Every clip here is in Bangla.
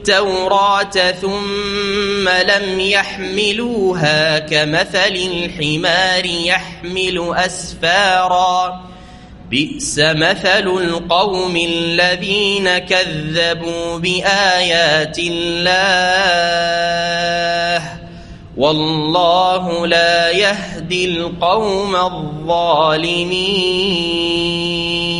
التوراة ثم لم يحملوها كمثل الحمار يحمل أسفارا. بئس مثل القوم الذين كذبوا بآيات الله. والله لا يهدي القوم الظالمين.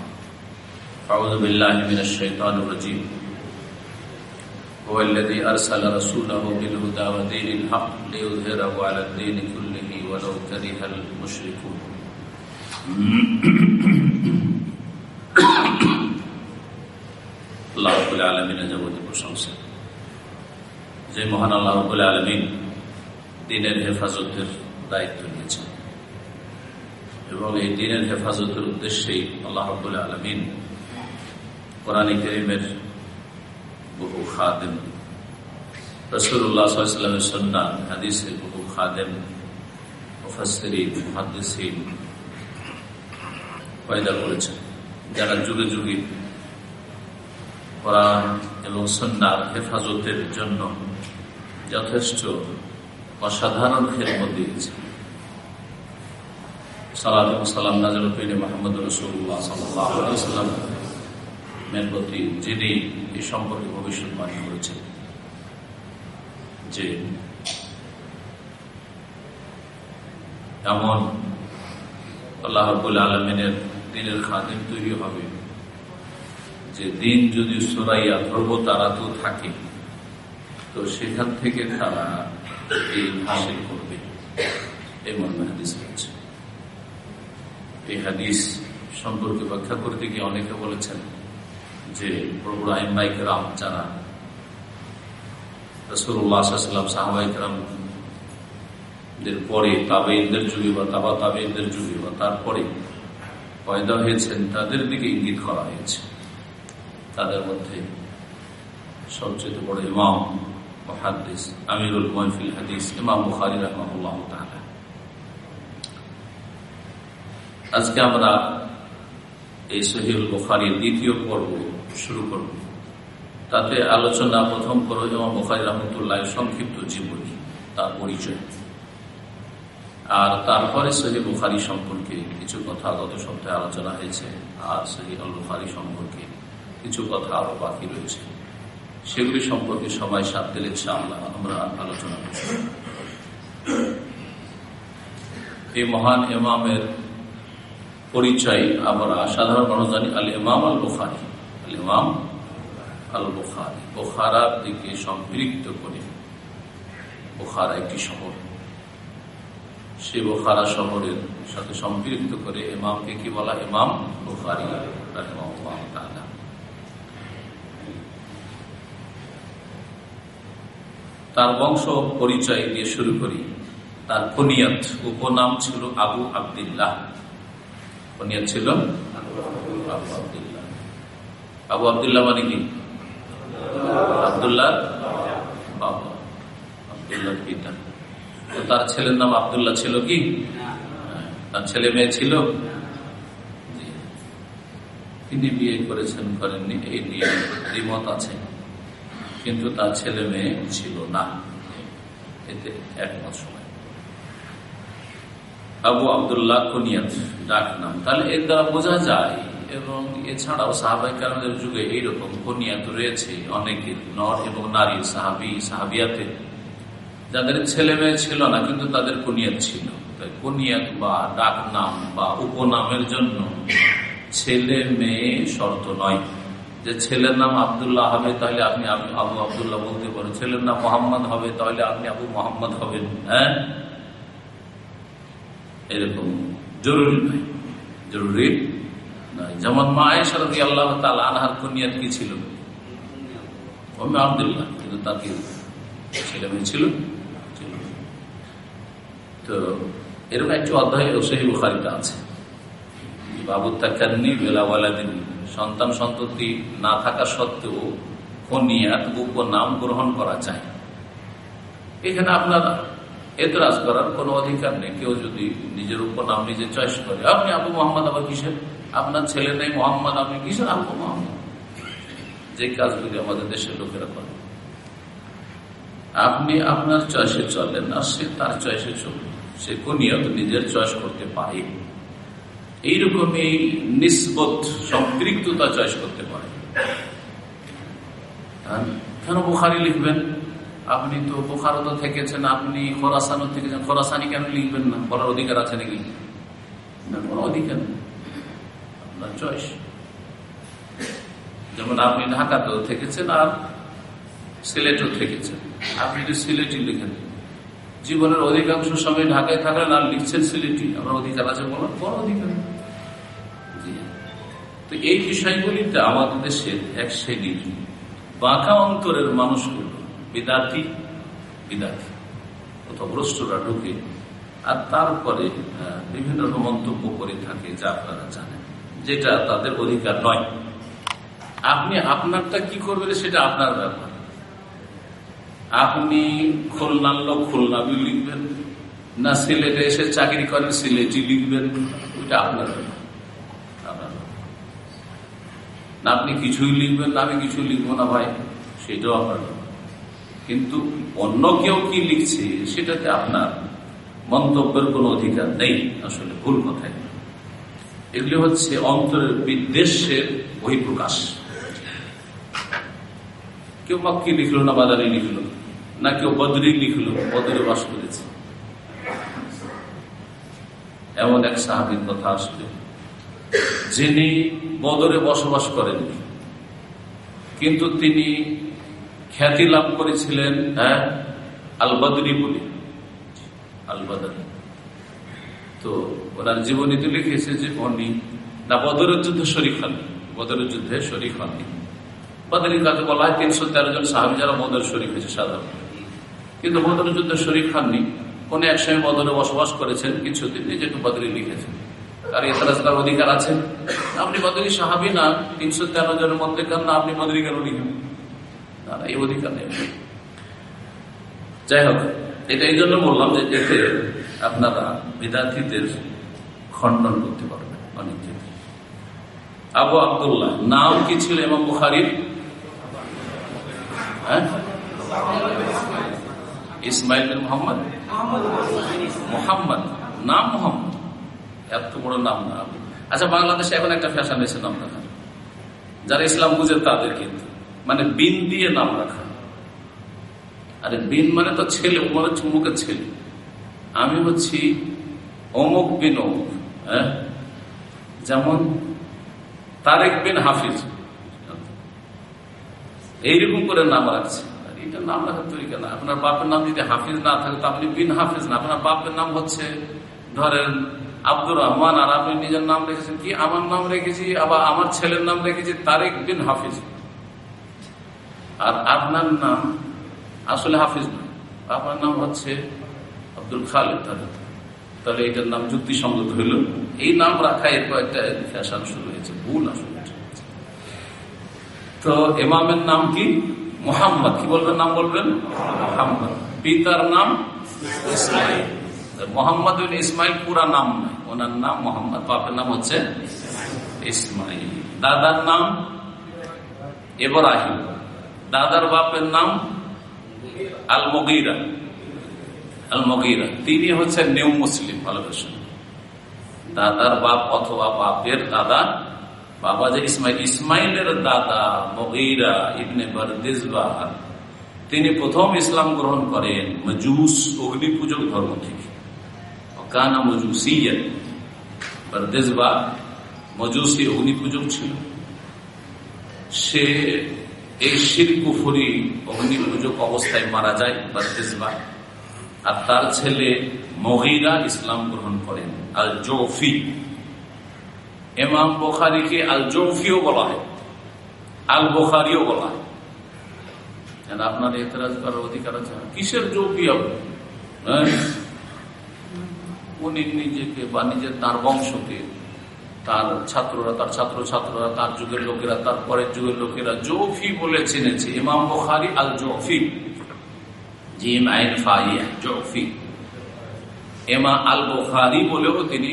أعوذ بالله من الشيطان الرجيم هو الذي أرسل رسوله بالهدى ودين الحق ليظهره على الدين كله ولو كره المشركون আল্লাহ রবুল আলমিনের যাবতীয় প্রশংসা যে মহান আল্লাহ রবুল আলমিন দিনের হেফাজতের দায়িত্ব নিয়েছেন এবং এই দিনের হেফাজতের উদ্দেশ্যেই আল্লাহ রবুল আলমিন কোরআন করিমের বহু খাদেম। রসুল্লাহ সাল্লামের সন্না হাদিসের বহু খাদেম মুফাসরিন পয়দা করেছেন। যারা যুগে যুগে কোরআন এবং সন্ন্যার হেফাজতের জন্য যথেষ্ট অসাধারণ খেদমত দিয়েছে। সালাম সালাম নাজর মাহমুদ রসুল্লাহ সাল্লাম মের যিনি এই সম্পর্কে ভবিষ্যৎবাণী করেছেন, যে এমন আল্লাহবুল আলমিনের দিনের খাদিম তৈরি হবে যে দিন যদি সরাইয়া ধর্ম তারা তো থাকে, তো সেখান থেকে তারা এই হাসিল করবে। এই মর্মে হাদিস রয়েছে। এই হাদিস সম্পর্কে ব্যাখ্যা করতে গিয়ে অনেকে বলেছেন যে প্রভু আইমাইক রাম যারা রসুল্লাহাম সাহবাইক রামদের পরে তাবেইনদের যুগে বা তাবা তাবেইনদের যুগে বা তারপরে পয়দা হয়েছেন, তাদের দিকে ইঙ্গিত করা হয়েছে। তাদের মধ্যে সবচেয়ে বড় ইমাম হাদিস আমিরুল মহফিল হাদিস, ইমাম বুখারি রহমাল্লাহ তাহলে আজকে আমরা এই সহিউল বুখারির দ্বিতীয় পর্ব শুরু করব। তাতে আলোচনা প্রথম করো ইমাম বুখারি রহমতুল্লাহ সংক্ষিপ্ত জীবনী, তার পরিচয়। আর তারপরে সহি বুখারি সম্পর্কে কিছু কথা গত সপ্তাহে আলোচনা হয়েছে, আর সহি আল বুখারি সম্পর্কে কিছু কথা আরও বাকি রয়েছে। সেগুলি সম্পর্কে সবাই সাত দিলে ইনশাআল্লাহ আমরা আলোচনা করছি এই মহান ইমামের পরিচয় আমরা সাধারণ মানুষ জানি। আল ইমাম আল বুখারি ইমাম আল বোখারি বোখারার দিকে সম্পৃক্ত করে বোখারা একটি শহর। সে বোখারা শহরের সাথে সম্পৃক্ত করে কি বলা? ইমাম বোখারি তার বংশ পরিচয় দিয়ে শুরু করি। তার কনিয়ত উপনাম ছিল আবু আবদুল্লাহ। কনিয়ত ছিল আবু আবদুল্লাহ। আবু আবদুল্লাহ মানে কি? আবদুল্লাহ তার ছেলের নাম আবদুল্লাহ ছিল কি? তার ছেলে মেয়ে ছিল? তিনি বিয়ে করেছেন করেননি, এই নিয়ে আছে। কিন্তু তার ছেলে মেয়ে ছিল না। এতে একমত সময় আবু আবদুল্লাহ কুনিয়াত, ডাক নাম। তাহলে এর দ্বারা বোঝা যায় এবং এছাড়াও সাহাবাই কারণের যুগে এইরকম কুনিয়াত রয়েছে অনেকের নর এবং নারী, সাহাবি, সাহাবিয়াতে। যাদের ছেলে মেয়ে ছিল না, কিন্তু তাদের কুনিয়াত ছিল। কুনিয়াত বা ডাক নাম বা উপনামের জন্য ছেলে মেয়ে শর্ত নয়। যে ছেলের নাম আবদুল্লাহ হবে, তাহলে আপনি আবু আবদুল্লাহ বলতে পারেন ছেলের নাম মোহাম্মদ হবে, তাহলে আপনি আবু মোহাম্মদ হবেন। হ্যাঁ? এরকম জরুরি নয়। জরুরি? যেমন মা আয়সারদি আল্লাহ আনহার কুনিয়াত কি ছিল? আবদুল্লাহ, কিন্তু তার ছেলে মেয়ে ছিল? তো এরকম একটি অধ্যায় সেই আছে। সন্তান সন্ততি না থাকা সত্ত্বেও কনিয়াত উপনাম গ্রহণ করা যায়। এখানে আপনার এতরাজ করার কোন অধিকার নেই। কেউ যদি নিজের উপনাম নিজে চয়েস করে, আপনি আবু মোহাম্মদ আবার কিসের? আপনার ছেলে নেই মোহাম্মদ কিসের আবু মোহাম্মদ। যে কাজগুলি আমাদের দেশের লোকেরা করে। আপনি আপনার চয়েসে চলেন আর সে তার চয়েসে চলবে সে কোনিয়ত নিজের চয়েস করতে পারে? এইরকম এই নিসবত সম্পৃক্ততা চয়েস করতে পারে। কেন বুখারি লিখবেন? আপনি তো বোখারত থেকেছেন, আপনি খোরাসানো থেকেছেন। খোরাসানি কেন লিখবেন না? বলার অধিকার আছে নাকি? না কোনো অধিকার নেই। চয়েস যেমন আপনি ঢাকাতেও থেকেছেন আর সিলেটেও থেকেছেন। আপনি যদি সিলেটি লিখেন, জীবনের অধিকাংশ সময় ঢাকায় থাকলেন আর লিখছেন সিলেটি আমার অধিকার আছে বলার বড় অধিকার। তো এই বিষয়গুলিতে আমাদের দেশের এক শ্রেণির বাঁকা অন্তরের মানুষগুলো বিদ্যার্থী বিদ্যার্থী ভ্রষ্টরা ঢুকে আর তারপরে বিভিন্ন রকম মন্তব্য করে থাকে, যা আপনারা জানেন। যেটা তাদের অধিকার নয়। আপনি আপনারটা কি করবেন সেটা আপনার ব্যাপার। আপনি খুলনার লোক খুলনাবি লিখবেন। না সিলেটে এসে চাকরি করেন, সিলেটি লিখবেন। ওইটা আপনার না আপনি কিছুই লিখবেন না, আমি কিছু লিখব না ভাই। সেটাও আপনার কিন্তু অন্য কেউ কি লিখছে, সেটাতে আপনার মন্তব্যের কোন অধিকার নেই। আসলে ভুল কথাই। এগুলি হচ্ছে অন্তরের বিদ্বেষের বহিঃপ্রকাশ। কেউ মক্কি লিখলো না বাজারে লিখলো না কেউ বদরি লিখলো, বদরে বাস করেছে। এমন এক সাহাবির কথা আসলে, যিনি বদরে বসবাস করেননি, কিন্তু তিনি খ্যাতি লাভ করেছিলেন হ্যাঁ আলবাদরি বলে। আলবাদরি। তো ওনার জীবনীতে লিখেছে যে উনি না বদরের যুদ্ধে শরিক হননি বদরের যুদ্ধে শরিক হননি। বদরের কাছে বলা হয় তিনশো তেরো জন সাহাবি যারা বদর শরিক হয়েছে সাধারণত কিন্তু বদরের যুদ্ধে শরিক হননি। কোন এক সময় বদরে বসবাস করেছেন কিছুদিন, নিজেকে বদরি লিখেছেন। আর তার অধিকার আছে। আপনি বদরি সাহাবি না, তিনশো তেরো জনের মধ্যে কেন না আপনি বদরি কেন লিখেন এই অধিকার নেই। যাই হোক, এটা এই জন্য বললাম যে এতে আপনারা বিদ্যার্থীদের খণ্ডন করতে পারবে অনেক আবু আবদুল্লাহ, নাম কি ছিল এমাম বুখারির? হ্যাঁ? ইসমাইল মোহাম্মদ? মোহাম্মদ। নাম মোহাম্মদ। এত বড় নাম না আচ্ছা বাংলাদেশে এখন একটা ফ্যাশন এসে নাম রাখা। যারা ইসলাম বুঝে তাদের কিন্তু। মানে বিন দিয়ে নাম রাখা। আরে বিন মানে তো ছেলে মানে চুমুকের ছেলে। আমি হচ্ছি অমুক বিন অমুক হ্যাঁ? যেমন তারেক বিন হাফিজ। এইরকম করে নাম রাখছে। এটা নাম রাখার তরিকা না। আপনার বাপের নাম যদি হাফিজ না থাকে, তো আপনি বিন হাফিজ না। আপনার বাপের নাম হচ্ছে, ধরেন আব্দুর রহমান, আর আপনি নিজের নাম রেখেছেন কি? আমার নাম রেখেছি, আবার আমার ছেলের নাম রেখেছি তারেক বিন হাফিজ। আর আপনার নাম আসলে হাফিজ না। আপনার নাম হচ্ছে আব্দুল খালেদ তাহলে এটার নাম যুক্তিসঙ্গত হইল। এই নাম রাখা এরপর একটা ফ্যাশন শুরু হয়েছে, ভুল আসলে তো এমামের নাম কি? মোহাম্মদ। কি বলবেন নাম বলবেন? মোহাম্মদ। পিতার নাম? ইসমাইল। মোহাম্মদ ইসমাইল পুরা নাম নয় ওনার নাম মোহাম্মদ। বাপের নাম হচ্ছে ইসমাইল। দাদার নাম? এবরাহিম দাদার বাপের নাম? আল মগিরা আল মগিরা তিনি হচ্ছেন নিউ মুসলিম ভালোবাসেন দাদার বাপ অথবা বাপের দাদা, বাবা যে ইসমাইল, ইসমাইলের দাদা মগিরা ইবনে বরদিজবা তিনি প্রথম ইসলাম গ্রহণ করেন মজুস অগ্নি পূজক ধর্ম থেকে। কানা মজুসিয়া বরদিজবা মজুসি অগ্নি পূজক ছিল। সে এই শিরকুফুরি অগ্নি পূজক অবস্থায় মারা যায় বরদিজবা আর তার ছেলে মহিরা ইসলাম গ্রহণ করেন আল জৌফি এমাম বোখারিকে আল জৌফিও বলা হয় আল বোখারিও বলা হয়। আপনার এতরাজ করার অধিকার আছে। কিসের জৌফি হবে? হ্যাঁ? উনি নিজেকে বা নিজের তার বংশকে, তার ছাত্ররা, তার ছাত্র ছাত্ররা তার যুগের লোকেরা, তার পরের যুগের লোকেরা জৌফি বলে চিনেছে। ইমাম বোখারি আল জৌফি জিম আইন ফাইয়া জৌফি এমা আল বোখারি বলেও তিনি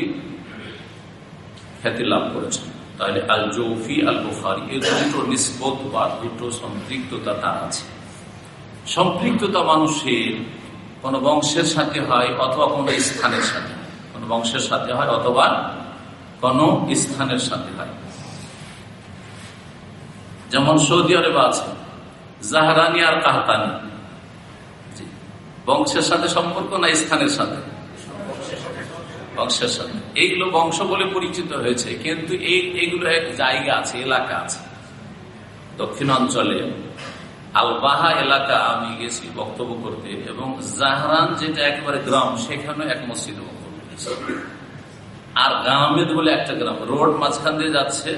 খ্যাতি লাভ করেছেন। তাহলে আল জৌফি আল বুখারি এই দুটো নিষ্পত বা দুটো সম্পৃক্ততা তার আছে। সম্পৃক্ততা মানুষের কোন বংশের সাথে হয় অথবা কোন স্থানের সাথে কোন বংশের সাথে হয় অথবা কোন স্থানের সাথে হয়। যেমন সৌদি আরবে আছে, জাহারানি আর কাহতানি। বংশের সাথে সম্পর্ক না স্থানের সাথে? বংশের সাথে। এইগুলো বংশ বলে পরিচিত হয়েছে, কিন্তু এই, এইগুলো এক জায়গা আছে, এলাকা আছে। দক্ষিণাঞ্চলে আলবাহা এলাকা আমি গেছি বক্তব্য করতে, এবং জাহরান যেটা একেবারে গ্রাম সেখানে এক মসজিদ বক্তব্য আর গামেদ বলে একটা গ্রাম, রোড মাঝখান দিয়ে যাচ্ছে,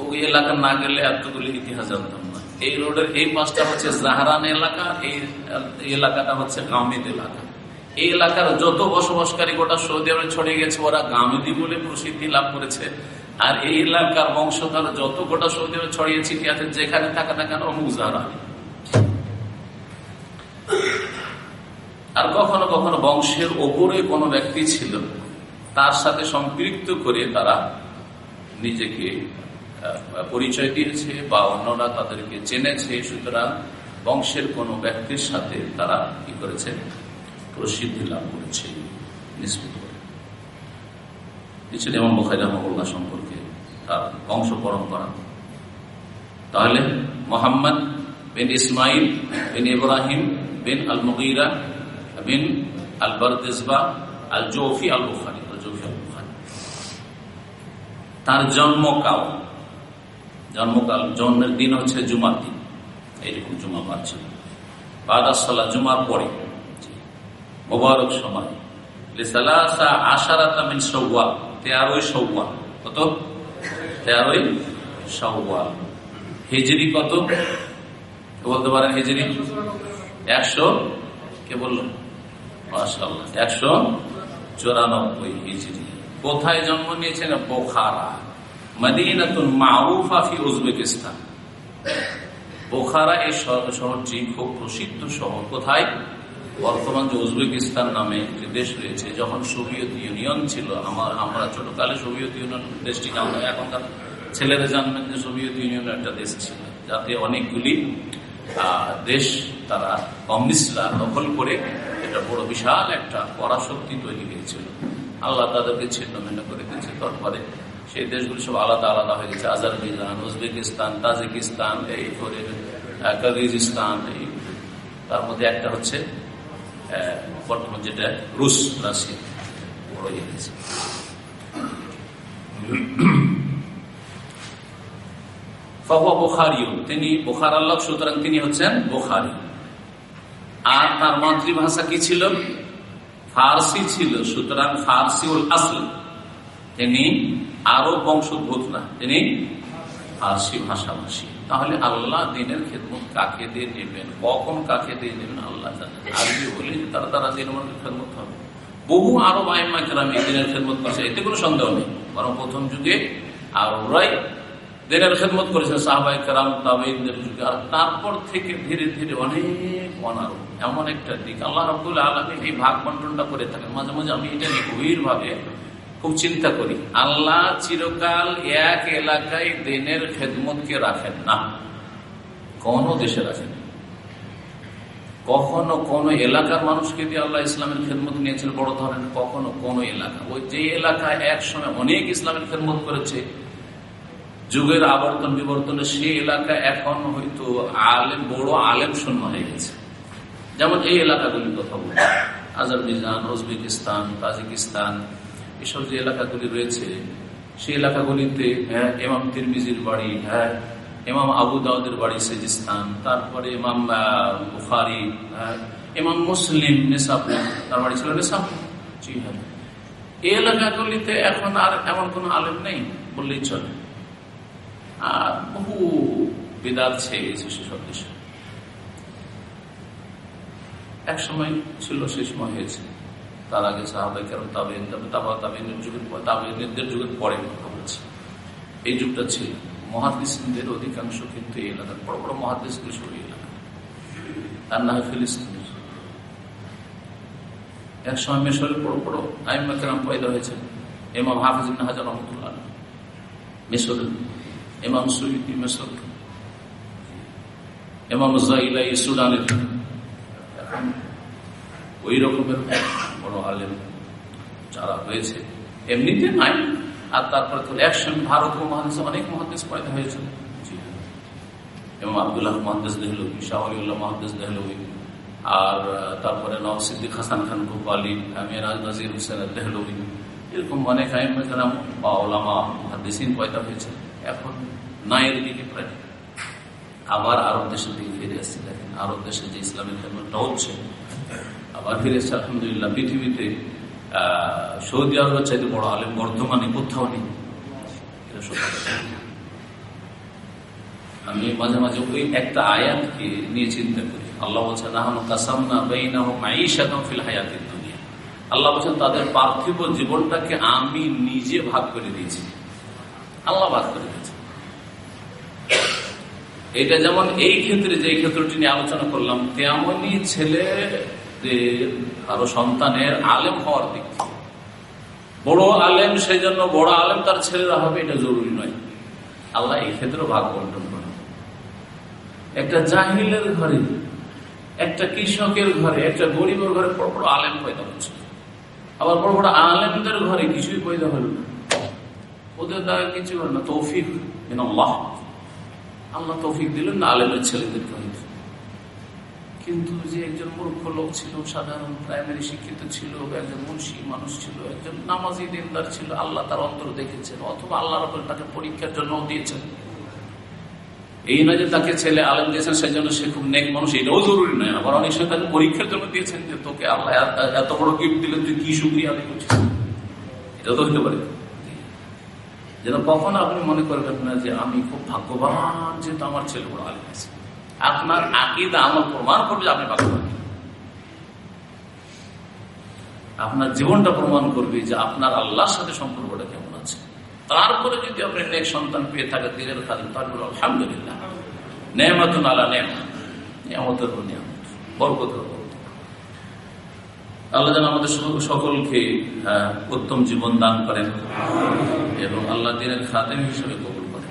ওই এলাকা না গেলে এতগুলি ইতিহাস জানতাম। এই রোডের এই পাশটা হচ্ছে জাহারান এলাকা, এই এলাকাটা হচ্ছে গামেদ এলাকা। এই এলাকার যত বসবাসকারী গোটা সৌদি আরবে ছড়িয়ে গেছে, ওরা গামেদি বলে প্রসিদ্ধি লাভ করেছে। আর এই এলাকার বংশধর যত গোটা সৌদি আরবে ছড়িয়ে ছিটিয়ে যেখানে থাকা না কেন মুজাহারা আর কখনো কখনো বংশের ওপরে কোনো ব্যক্তি ছিল, তার সাথে সম্পৃক্ত করে তারা নিজেকে পরিচয় দিয়েছে বা অন্যরা তাদেরকে চেনেছে সুতরাং বংশের কোনো ব্যক্তির সাথে তারা কি করেছে প্রসিদ্ধি লাভ করেছে নিষ্পত করে। এমন বোখাই রহমুল্লাহ সম্পর্কে তার বংশ পরম্পরা। তাহলে মোহাম্মদ বিন ইসমাইল বিন ইব্রাহিম বিন আল মুগিরা বিন আল বরদিসবা আল জৌফি আল বুখারি জৌফি আল বুখারি তার জন্মকাল জন্মকাল, জন্মের দিন হচ্ছে জুমার দিন। এইরকম জুমা পাচ্ছিল বাদাসাল্লাহ জুমার পরে মোবারক সময় আশারাতামিন সৌওয়াল তেরোই সৌওয়াল কত? তেরোই সৌওয়াল হিজড়ি কত? বলতে পারেন হিজড়ি একশো, কে বলল? মাসাল্লাহ একশো চুরানব্বই হিজড়ি কোথায় জন্ম নিয়েছেন? বোখারা। মদিনাতুন মারুফা ফি উজবেকিস্তান। বোখারা এই শহরটি খুব প্রসিদ্ধ শহর। কোথায়? বর্তমান যে উজবেকিস্তান নামে একটি দেশ রয়েছে, যখন সোভিয়েত ইউনিয়ন ছিল, আমার আমরা ছোটকালে সোভিয়েত ইউনিয়ন দেশটি জানলাম এখনকার ছেলেরা জানবেন যে সোভিয়েত ইউনিয়ন একটা দেশ ছিল, যাতে অনেকগুলি দেশ তারা কমিউনিস্টরা দখল করে এটা বড় বিশাল একটা পরাশক্তি তৈরি হয়েছিল। আল্লাহ তাদেরকে ছিন্ন ভিন্ন করে দিয়েছে। তারপরে সেই দেশগুলি সব আলাদা আলাদা হয়ে গেছে। আজারবাইজান, উজবেকিস্তান, তাজিকিস্তান, এই করে কাজিস্তান এই তার মধ্যে একটা হচ্ছে বর্তমান যেটা রুশ, রাশিয়া। বড় হয়ে গেছে বোখারিও তিনি বোখার আল্লাহ, সুতরাং তিনি হচ্ছেন বোখারি। আর তার মাতৃভাষা কি ছিল? ফার্সি ছিল, সুতরাং ফার্সি আসল। তিনি আরও বংশোদ্ভূত না, তিনি ফার্সি ভাষাভাষী। তাহলে আল্লাহ দিনের খেদমত কাকে দিয়ে নেবেন? কখন কাকে দিয়ে নেবেন? আল্লাহ জানেন আরবি বলে তারা তারা দিন দিনের খেদমত হবে। বহু আরও মাইমা কেরাম এই দিনের খেদমত করছে, এতে কোনো সন্দেহ নেই। বরং প্রথম যুগে আরবরাই দিনের খেদমত করেছেন সাহবাই কেরাম তাবেইনদের যুগে। আর তারপর থেকে ধীরে ধীরে অনেক অনারো এমন একটা দিক। আল্লাহ রব্দুল আলমী এই ভাগ বন্টনটা করে থাকেন। মাঝে মাঝে আমি এটা গভীর ভাবে খুব চিন্তা করি। আল্লাহ চিরকাল এক এলাকায় দিনের খেদমতকে রাখেন না। কোন দেশে রাখেন কখনো কোন এলাকার মানুষকে দিয়ে আল্লাহ ইসলামের খেদমত নিয়েছিল বড় ধরনের কখনো কোন এলাকা। ওই যে এলাকায় এক সময় অনেক ইসলামের খেদমত করেছে, যুগের আবর্তন বিবর্তনে সেই এলাকা এখন হয়তো আলেম, বড় আলেম শূন্য হয়ে গেছে। যেমন এই এলাকাগুলির কথা বলছি আজারবিজান উজবেকিস্তান, তাজিকিস্তান এসব যে এলাকাগুলি রয়েছে, সেই এলাকাগুলিতে হ্যাঁ এমাম তিরমিজির বাড়ি হ্যাঁ এমাম আবু দাউদের বাড়ি সেজিস্তান তারপরে এমাম বুখারি হ্যাঁ এমাম মুসলিম নেশাব তার বাড়ি ছিল নেশাব জি হ্যাঁ। এই এলাকাগুলিতে এখন আর এমন কোন আলেম নেই বললেই চলে। আর বহু বিদাত ছেয়ে সেসব দেশে। এক সময় ছিল সে সময় হয়েছে। তার আগে সাহাবাই কেন তাবেন তবে তাবা তাবেনের যুগের যুগের পরে বলছি এই যুগটা ছিল। মহাদিসদের অধিকাংশ কিন্তু এই এলাকার বড় বড় এই এলাকা আর না ফিলিস্তিনের এক সময় মেশরের বড় বড় আইমাকেরাম পয়দা হয়েছে। এমাম হাফিজ হাজার রহমতুল্লাহ। মেশরের এমাম সুইদি মেসর এমাম জাইলাই সুডানের ওই রকমের বড় আলেম যারা হয়েছে। এমনিতে নাই। আর তারপরে তো ভারত মহাদেশে অনেক মহাদেশ পয়দা হয়েছে। এবং আবদুল্লাহ মহাদেশ দেহলবি মহাদেশ দেহলবি, আর তারপরে নওয়াজ সিদ্দিক, হাসান খান, গোপালী মেরাজ নাজির হুসেন দেহলবি, এরকম অনেক আইমাম বা ওলামা মহাদেশিন পয়দা হয়েছে। এখন নায়ের দিকে প্রায় আবার আরব দেশের দিকে ফিরে আসছে। দেখেন, আরব দেশে যে ইসলামের হচ্ছে আবার ফিরে এসছে, আলহামদুলিল্লাহ, পৃথিবীতে সৌদি আরবের চাইতে বড় আলেম, বর্ধমানে, কোথাও নেই। আমি মাঝে মাঝে ওই একটা আয়াতকে নিয়ে চিন্তা করি। আল্লাহ বলছেন আল্লাহ বলছেন, তাদের পার্থিব জীবনটাকে আমি নিজে ভাগ করে দিয়েছি। আল্লাহ ভাগ করে দিয়েছে। এটা যেমন এই ক্ষেত্রে যে ক্ষেত্রটি নিয়ে আলোচনা করলাম, তেমনই ছেলে আরও সন্তানের আলেম হওয়ার দিক বড় আলেম সেই জন্য বড় আলেম তার ছেলেরা হবে, এটা জরুরি নয়। আল্লাহ এই ক্ষেত্রে ভাগ বন্টন করে একটা জাহিলের ঘরে, একটা কৃষকের ঘরে, একটা গরিবের ঘরে বড় বড় আলেম পয়দা হচ্ছে। আবার বড় বড় আলেমদের ঘরে কিছুই পয়দা হল না। ওদের দ্বারা কিছু হল না, তৌফিক আল্লাহ। তৌফিক দিলেন না আলেমের ছেলেদেরকে হয়তো কিন্তু যে একজন মূর্খ লোক ছিল, সাধারণ প্রাইমারি শিক্ষিত ছিল একজন মুন্সি মানুষ ছিল, একজন নামাজি দিনদার ছিল, আল্লাহ তার অন্তর দেখেছেন, অথবা আল্লাহর উপর তাকে পরীক্ষার জন্য দিয়েছেন। এই নয় যে তাকে ছেলে আলেম দিয়েছেন সেই জন্য সে খুব নেক মানুষ, এটাও জরুরি নয়। আবার অনেক সময় তাকে পরীক্ষার জন্য দিয়েছেন যে, তোকে আল্লাহ এত বড় গিফট দিলেন, তুই কি সুক্রিয়া আদায় করছিস? এটা তো হতে পারে। যেন কখনো আপনি মনে করবেন না যে, আমি খুব ভাগ্যবান যেহেতু আমার ছেলে বড় আলিম আছে আপনার আকিদা আমার প্রমাণ করবে আপনি আপনার জীবনটা প্রমাণ করবে যে আপনার আল্লাহর সাথে সম্পর্কটা কেমন আছে। তারপরে যদি আপনি নেক সন্তান পেয়ে থাকে দিনের খাদেন তারপরে আলহামদুলিল্লাহ। নেয়ামত আল্লাহ নেয়ামত নিয়ামতের নিয়ামত। বরকত আল্লাহ যেন আমাদের সকলকে উত্তম জীবন দান করেন এবং আল্লাহ দিনের খাতেম হিসেবে কবুল করেন।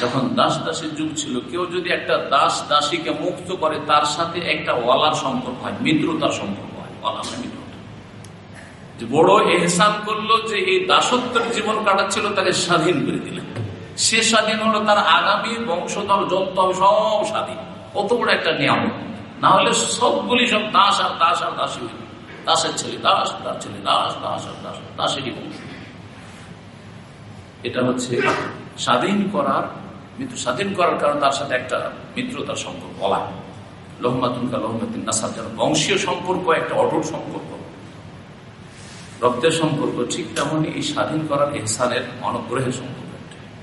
যখন দাস দাসের যুগ ছিল। কেউ যদি একটা দাস দাসীকে মুক্ত করে, তার সাথে একটা ওয়ালার সম্পর্ক হয়, মিত্রতার সম্পর্ক হয়। ওয়ালা মানে মিত্রতা। বড় এহসান করল যে এই দাসত্বের জীবন কাটাচ্ছিল, তাকে স্বাধীন করে দিলেন। সে স্বাধীন হলো তার আগামী বংশধর যত সব স্বাধীন। কত বড় একটা নিয়ম না হলে সবগুলি সব দাস আর দাস আর দাসী দাসের ছেলে দাস, তার ছেলে দাস দাস আর দাস, দাসেরই বংশ। এটা হচ্ছে স্বাধীন করার মৃত্যু স্বাধীন করার কারণে তার সাথে একটা মিত্রতার সম্পর্ক, বলা। লহমাতুনকা লহমাতিন নাসার, যেন বংশীয় সম্পর্ক, একটা অটুট সম্পর্ক। রক্তের সম্পর্ক, ঠিক তেমনই এই স্বাধীন করার এহসানের অনুগ্রহের সম্পর্ক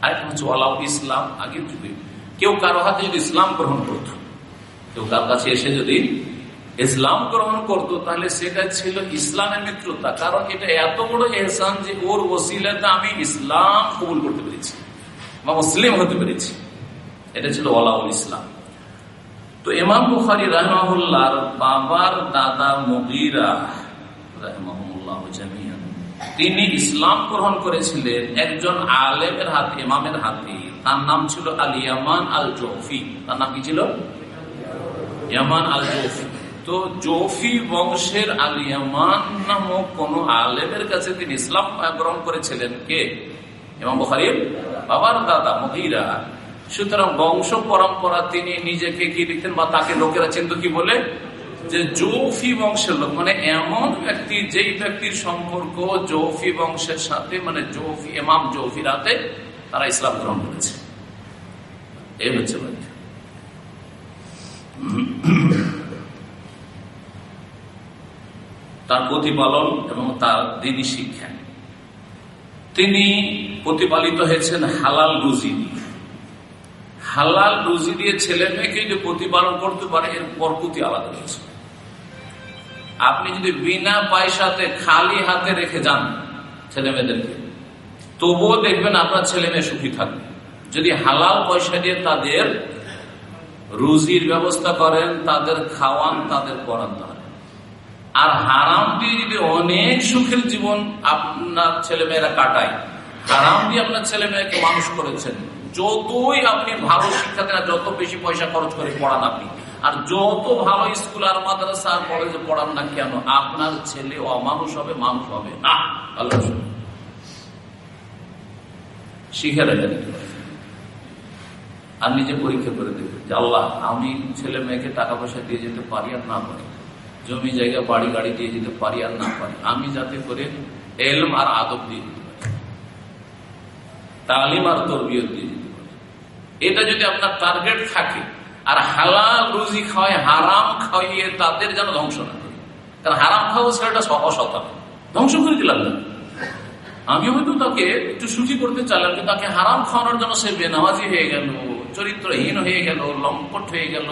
আরেকটা হচ্ছে, ওয়ালাউ ইসলাম আগের যুগে কেউ কারও হাতে যদি ইসলাম গ্রহণ করত, কেউ কার কাছে এসে যদি ইসলাম গ্রহণ করত, তাহলে সেটা ছিল ইসলামের মিত্রতা। কারণ এটা এত বড় এহসান যে ওর ওসিলাতে আমি ইসলাম কবুল করতে পেরেছি। বা মুসলিম হতে পেরেছি। এটা ছিল ওলাউল ইসলাম। তো এমাম বুখারি রহমাহুল্লাহর বাবার দাদা মগিরা রহমাহুল্লাহ তিনি ইসলাম গ্রহণ করেছিলেন একজন আলেমের হাতে, ইমামের হাতে। তার নাম ছিল আল ইয়ামান আল জৌফি তার নাম কি ছিল? ইয়ামান আল জৌফি তো জৌফি বংশের আল ইয়ামান নামক কোন আলেমের কাছে তিনি ইসলাম গ্রহণ করেছিলেন কে? ইমাম বুখারি, বাবার দাদা মহিরা সুতরাং বংশ পরম্পরা তিনি নিজেকে কি লিখতেন বা তাকে লোকেরা চিন্ত কি বলে? যে জৌফি বংশের লোক মানে এমন ব্যক্তি যেই ব্যক্তির সম্পর্ক জৌফি বংশের সাথে মানে জৌফি এমাম জৌফিরাতে তারা ইসলাম গ্রহণ করেছে। এই হচ্ছে তার প্রতিপালন এবং তার দিনী শিক্ষা। তিনি প্রতিপালিত হয়েছেন হালাল রুজি হালাল রুজি দিয়ে ছেলে মেয়েকে যদি প্রতিপালন করতে পারে, এর বরকুতি আলাদা রয়েছে। আপনি যদি বিনা পয়সাতে খালি হাতে রেখে যান ছেলে মেয়েদেরকে, তবুও দেখবেন আপনার ছেলে মেয়ে সুখী থাকবে। যদি হালাল পয়সা দিয়ে তাদের রুজির ব্যবস্থা করেন, তাদের খাওয়ান, তাদের পড়ান আর হারাম দিয়ে যদি অনেক সুখের জীবন আপনার ছেলে মেয়েরা কাটায়, হারাম দিয়ে আপনার ছেলে মেয়েকে মানুষ করেছেন, যতই আপনি ভালো শিক্ষা দেন যত বেশি পয়সা খরচ করে পড়ান আপনি, আর যত ভালো স্কুল আর মাদ্রাসা আর কলেজে পড়ান না কেন, আপনার ছেলে অমানুষ হবে, মানুষ হবে। না আল্লাহ শিখে রেখে আর নিজে পরীক্ষা করে দেবে যে, আল্লাহ, আমি ছেলে মেয়েকে টাকা পয়সা দিয়ে যেতে পারি আর না পারি। জমি, জায়গা, বাড়ি, গাড়ি দিয়ে যেতে পারি আর না পারি। আমি যাতে করে এলম আর আদব দিয়ে যেতে পারি। তালিম আর তরবিয়ত দিয়ে যেতে পারি। এটা যদি আপনার টার্গেট থাকে, আর হালাল রুজি খাওয়াই হারাম খাওয়িয়ে তাদের যেন ধ্বংস না করে। কারণ হারাম খাওয়া সেটা অসতা ধ্বংস করে দিলাম না। আমি হয়তো তাকে একটু সুখী করতে চাইলাম যে তাকে হারাম খাওয়ানোর জন্য সে বেনামাজি হয়ে গেল চরিত্রহীন হয়ে গেল, লম্পট হয়ে গেল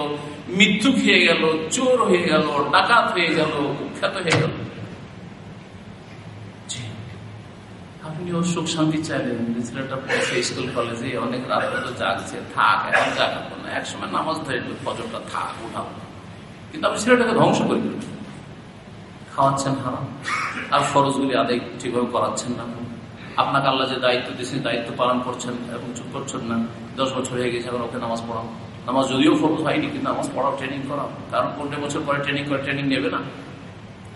মিথ্যুক হয়ে গেল, চোর হয়ে গেল, ডাকাত হয়ে গেল, কুখ্যাত হয়ে গেল। আপনিও সুখ শান্তি চাইলেন ছেলেটা পড়ছে স্কুল, কলেজে, অনেক রাত জাগছে, থাক, এখন জাগাবো না। একসময় নামাজ ধরে ফজরটা থাক উঠাবো কিন্তু আপনি ছেলেটাকে ধ্বংস করে দিলেন। খাওয়াচ্ছেন হারাম। আর ফরজগুলি আদায় ঠিকভাবে করাচ্ছেন না আপনাকে আল্লাহ যে দায়িত্ব দিয়েছেন দায়িত্ব পালন করছেন এবং চুপ করছেন না। দশ বছর হয়ে গেছে এখন ওকে নামাজ পড়াও। নামাজ যদিও ফরজ হয়নি, কিন্তু নামাজ পড়াও ট্রেনিং করাও। কারণ পনেরো বছর পরে ট্রেনিং করে ট্রেনিং নেবে না।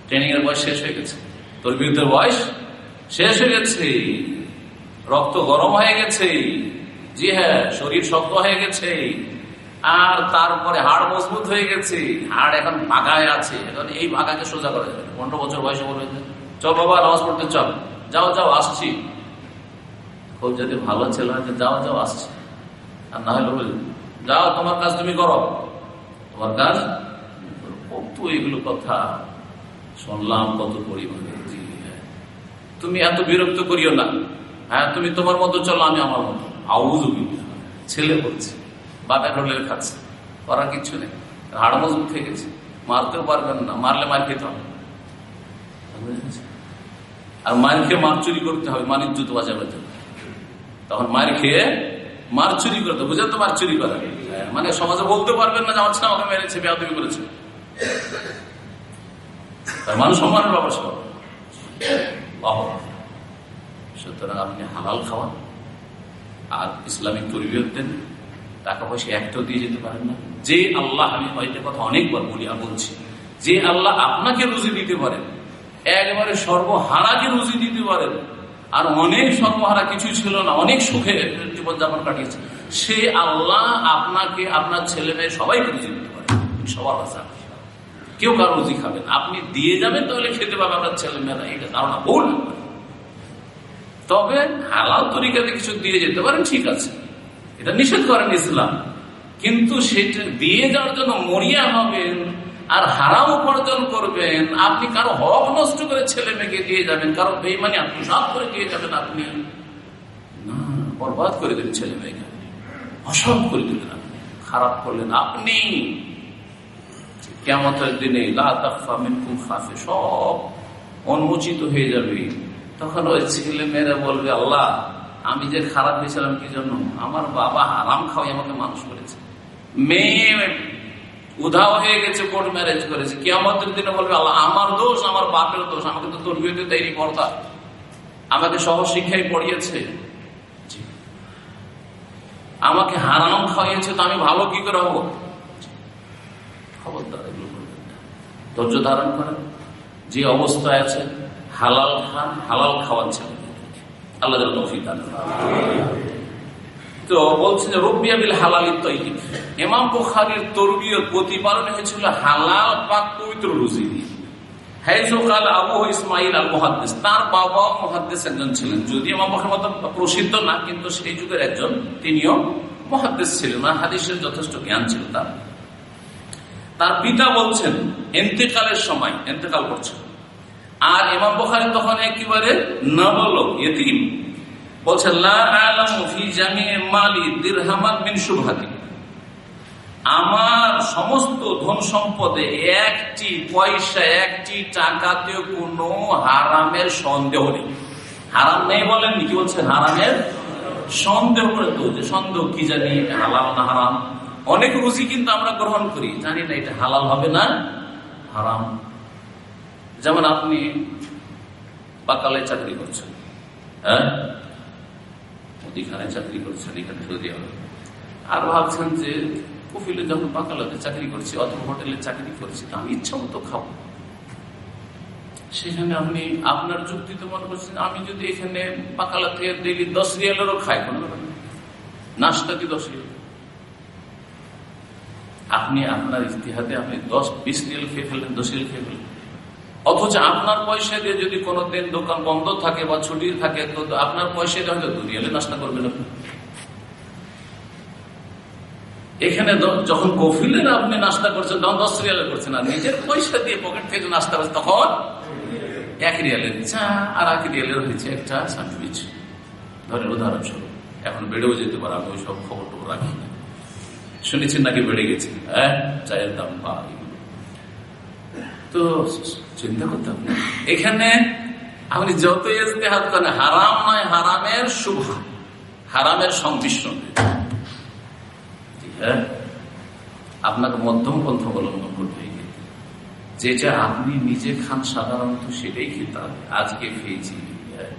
ট্রেনিং এর বয়স শেষ হয়ে গেছে। তোর বিরুদ্ধের বয়স শেষ হয়ে গেছে। রক্ত গরম হয়ে গেছে। জি হ্যাঁ শরীর শক্ত হয়ে গেছে। আর তারপরে হাড় মজবুত হয়ে গেছে। হাড় এখন ভাগায় আছে। এখন এই ভাগাকে সোজা করা যাবে পনেরো বছর বয়সে বলবে চল বাবা, নামাজ পড়তে চল। যাও যাও, আসছি। খুব যদি ভালো ছেলে হয়, যাও যাও, আসছি। আর না হলে বলি, যাও, তোমার কাজ তুমি করো। তোমার কাজ কত এগুলো কথা শুনলাম, কত পরিমাণে তুমি এত বিরক্ত করিও না। হ্যাঁ তুমি তোমার মতো চলো, আমি আমার মতো। আউজ ছেলে বলছে বাপের হোটেল খাচ্ছে, করার কিচ্ছু নেই। হাড় মজবুত হয়ে গেছে। মারতেও পারবেন না, মারলে মার খেতে হবে। আর মার খেয়ে মার চুরি করতে হবে মানির জুতো জন্য। তখন মার খেয়ে মার চুরি করতে বুঝে তো মার চুরি করে। মানে সমাজে বলতে পারবেন না যে আমার ছেলে আমাকে মেরেছে, বেয়াদবি করেছে। মানুষ সম্মানের ব্যাপার সব সুতরাং আপনি হালাল খাওয়ান। আর ইসলামিক তরবিয়ত দেন। টাকা পয়সা একটাও দিয়ে যেতে পারেন না। যে আল্লাহ আমি হয়তো কথা অনেকবার বলি আর বলছি। যে আল্লাহ আপনাকে রুজি দিতে পারেন একবারে সর্বহারা সর্বহারাকে রুজি দিতে পারেন। আর অনেক সর্বহারা কিছু ছিল না, অনেক সুখে জীবনযাপন কাটিয়েছে। সে আল্লাহ আপনাকে, আপনার ছেলে মেয়ে সবাইকে রুজি দিতে পারে, সবার আশা কেউ কারও রুজি খাবেন আপনি দিয়ে যাবেন, তাহলে খেতে পাবে আপনার ছেলে মেয়েরা এটা ধারণা ভুল তবে হালাল তরিকাতে কিছু দিয়ে যেতে পারেন, ঠিক আছে। এটা নিষেধ করেন ইসলাম। কিন্তু সেটা দিয়ে যাওয়ার জন্য মরিয়া হবেন আর হারাম উপার্জন করবেন, আপনি কারও হক নষ্ট করে ছেলে মেয়েকে দিয়ে যাবেন, কারও বেইমানি আত্মসাত করে দিয়ে যাবেন আপনি। না, বরবাদ করে দেবেন ছেলে মেয়েকে। অসৎ করে দিলেন আপনি। খারাপ করলেন আপনি। কেমতের দিনে খাফে, সব অনুমোচিত হয়ে যাবে। তখন ওই ছেলে মেয়েরা বলবে, আল্লাহ, আমি যে খারাপ হয়েছিলাম কি জন্য? আমার বাবা হারাম খাওয়াই আমাকে মানুষ করেছে। মেয়ে উধাও হয়ে গেছে, কোর্ট ম্যারেজ করেছে। কে আমাদের দিনে বলবে, আল্লাহ, আমার দোষ, আমার বাপের দোষ, আমাকে তো তোর বিরুদ্ধে দেয়নি পর্দা। আমাকে সহজ শিক্ষায় পড়িয়েছে। আমাকে হারাম খাওয়াইছে তো আমি ভালো কি করে হব? ধৈর্য ধারণ করেন। যে অবস্থায় আছে, হালাল খান, হালাল খাওয়াচ্ছেন আল্লাহ তৌফিক তো বলছেন যে রব্বিয়াবিল হালাল তৈরিক এমাম বুখারির তরবিয়ত প্রতিপালন হয়েছিল, হালাল পাক পবিত্র রুজি ইসমাইল তার মহাদ্দেশ একজন ছিলেন। যদি মতো প্রসিদ্ধ না, কিন্তু সেই একজন, তিনিও ছিলেন না হাদিসের যথেষ্ট জ্ঞান তার। তার পিতা বলছেন এন্তেকালের সময় এন্তেকাল করছেন আর এমাম বখারি তখন একেবারে নবলোক, এতিম। বলছে আমার সমস্ত ধন সম্পদে একটি পয়সা, একটি টাকাতেও কোন হারামের সন্দেহ নেই। হারাম নেই বলেন কি বলছে? হারামের সন্দেহ করে তো যে সন্দেহ কি জানি, হালাল না হারাম? অনেক রুচি কিন্তু আমরা গ্রহণ করি। জানি না এটা হালাল হবে না হারাম। যেমন আপনি বাকালে চাকরি করছেন হ্যাঁ? মুদিখানায় চাকরি করছেন এখানে সৌদি আর ভাবছেন যে, কফিলে যখন বাকালাতে চাকরি করছি অথবা হোটেলে চাকরি করছি আমি ইচ্ছা মতো খাব। সেখানে আপনি, আপনার যুক্তিতে মনে করছেন, আমি যদি এখানে বাকালা থেকে ডেলি দশ রিয়ালেরও খাই, কোনো নাস্তা কি দশ রিয়াল। আপনি, আপনার ইতিহাতে আপনি দশ, বিশ রিয়াল খেয়ে ফেললেন, দশ রিয়াল খেয়ে ফেললেন। অথচ আপনার পয়সা দিয়ে যদি কোনোদিন দোকান বন্ধ থাকে বা ছুটি থাকে, তো আপনার পয়সা দিয়ে হয়তো দুরিয়ালে নাস্তা করবেন আপনি। এখানে যখন কফিলের আপনি নাস্তা করছেন, তখন দশ রিয়ালে করছেন, আর নিজের পয়সা দিয়ে পকেট থেকে নাস্তা করছেন, তখন এক রিয়ালের চা আর এক রিয়ালের হয়েছে একটা স্যান্ডউইচ। ধরেন উদাহরণস্বরূপ, এখন বেড়েও যেতে পারে, আমি ওই সব খবর টবর রাখি না। শুনেছেন নাকি বেড়ে গেছে? হ্যাঁ চায়ের দাম বা তো চিন্তা করতে হবে এখানে আপনি যত ইস্তেহাত করেন হারাম নয় হারামের শুভ। হারামের সংমিশ্রণ। হ্যাঁ? আপনাকে মধ্যম পন্থ অবলম্বন করতে যেটা আপনি নিজে খান সাধারণত সেটাই খেতে হবে। আজকে খেয়েছি হ্যাঁ,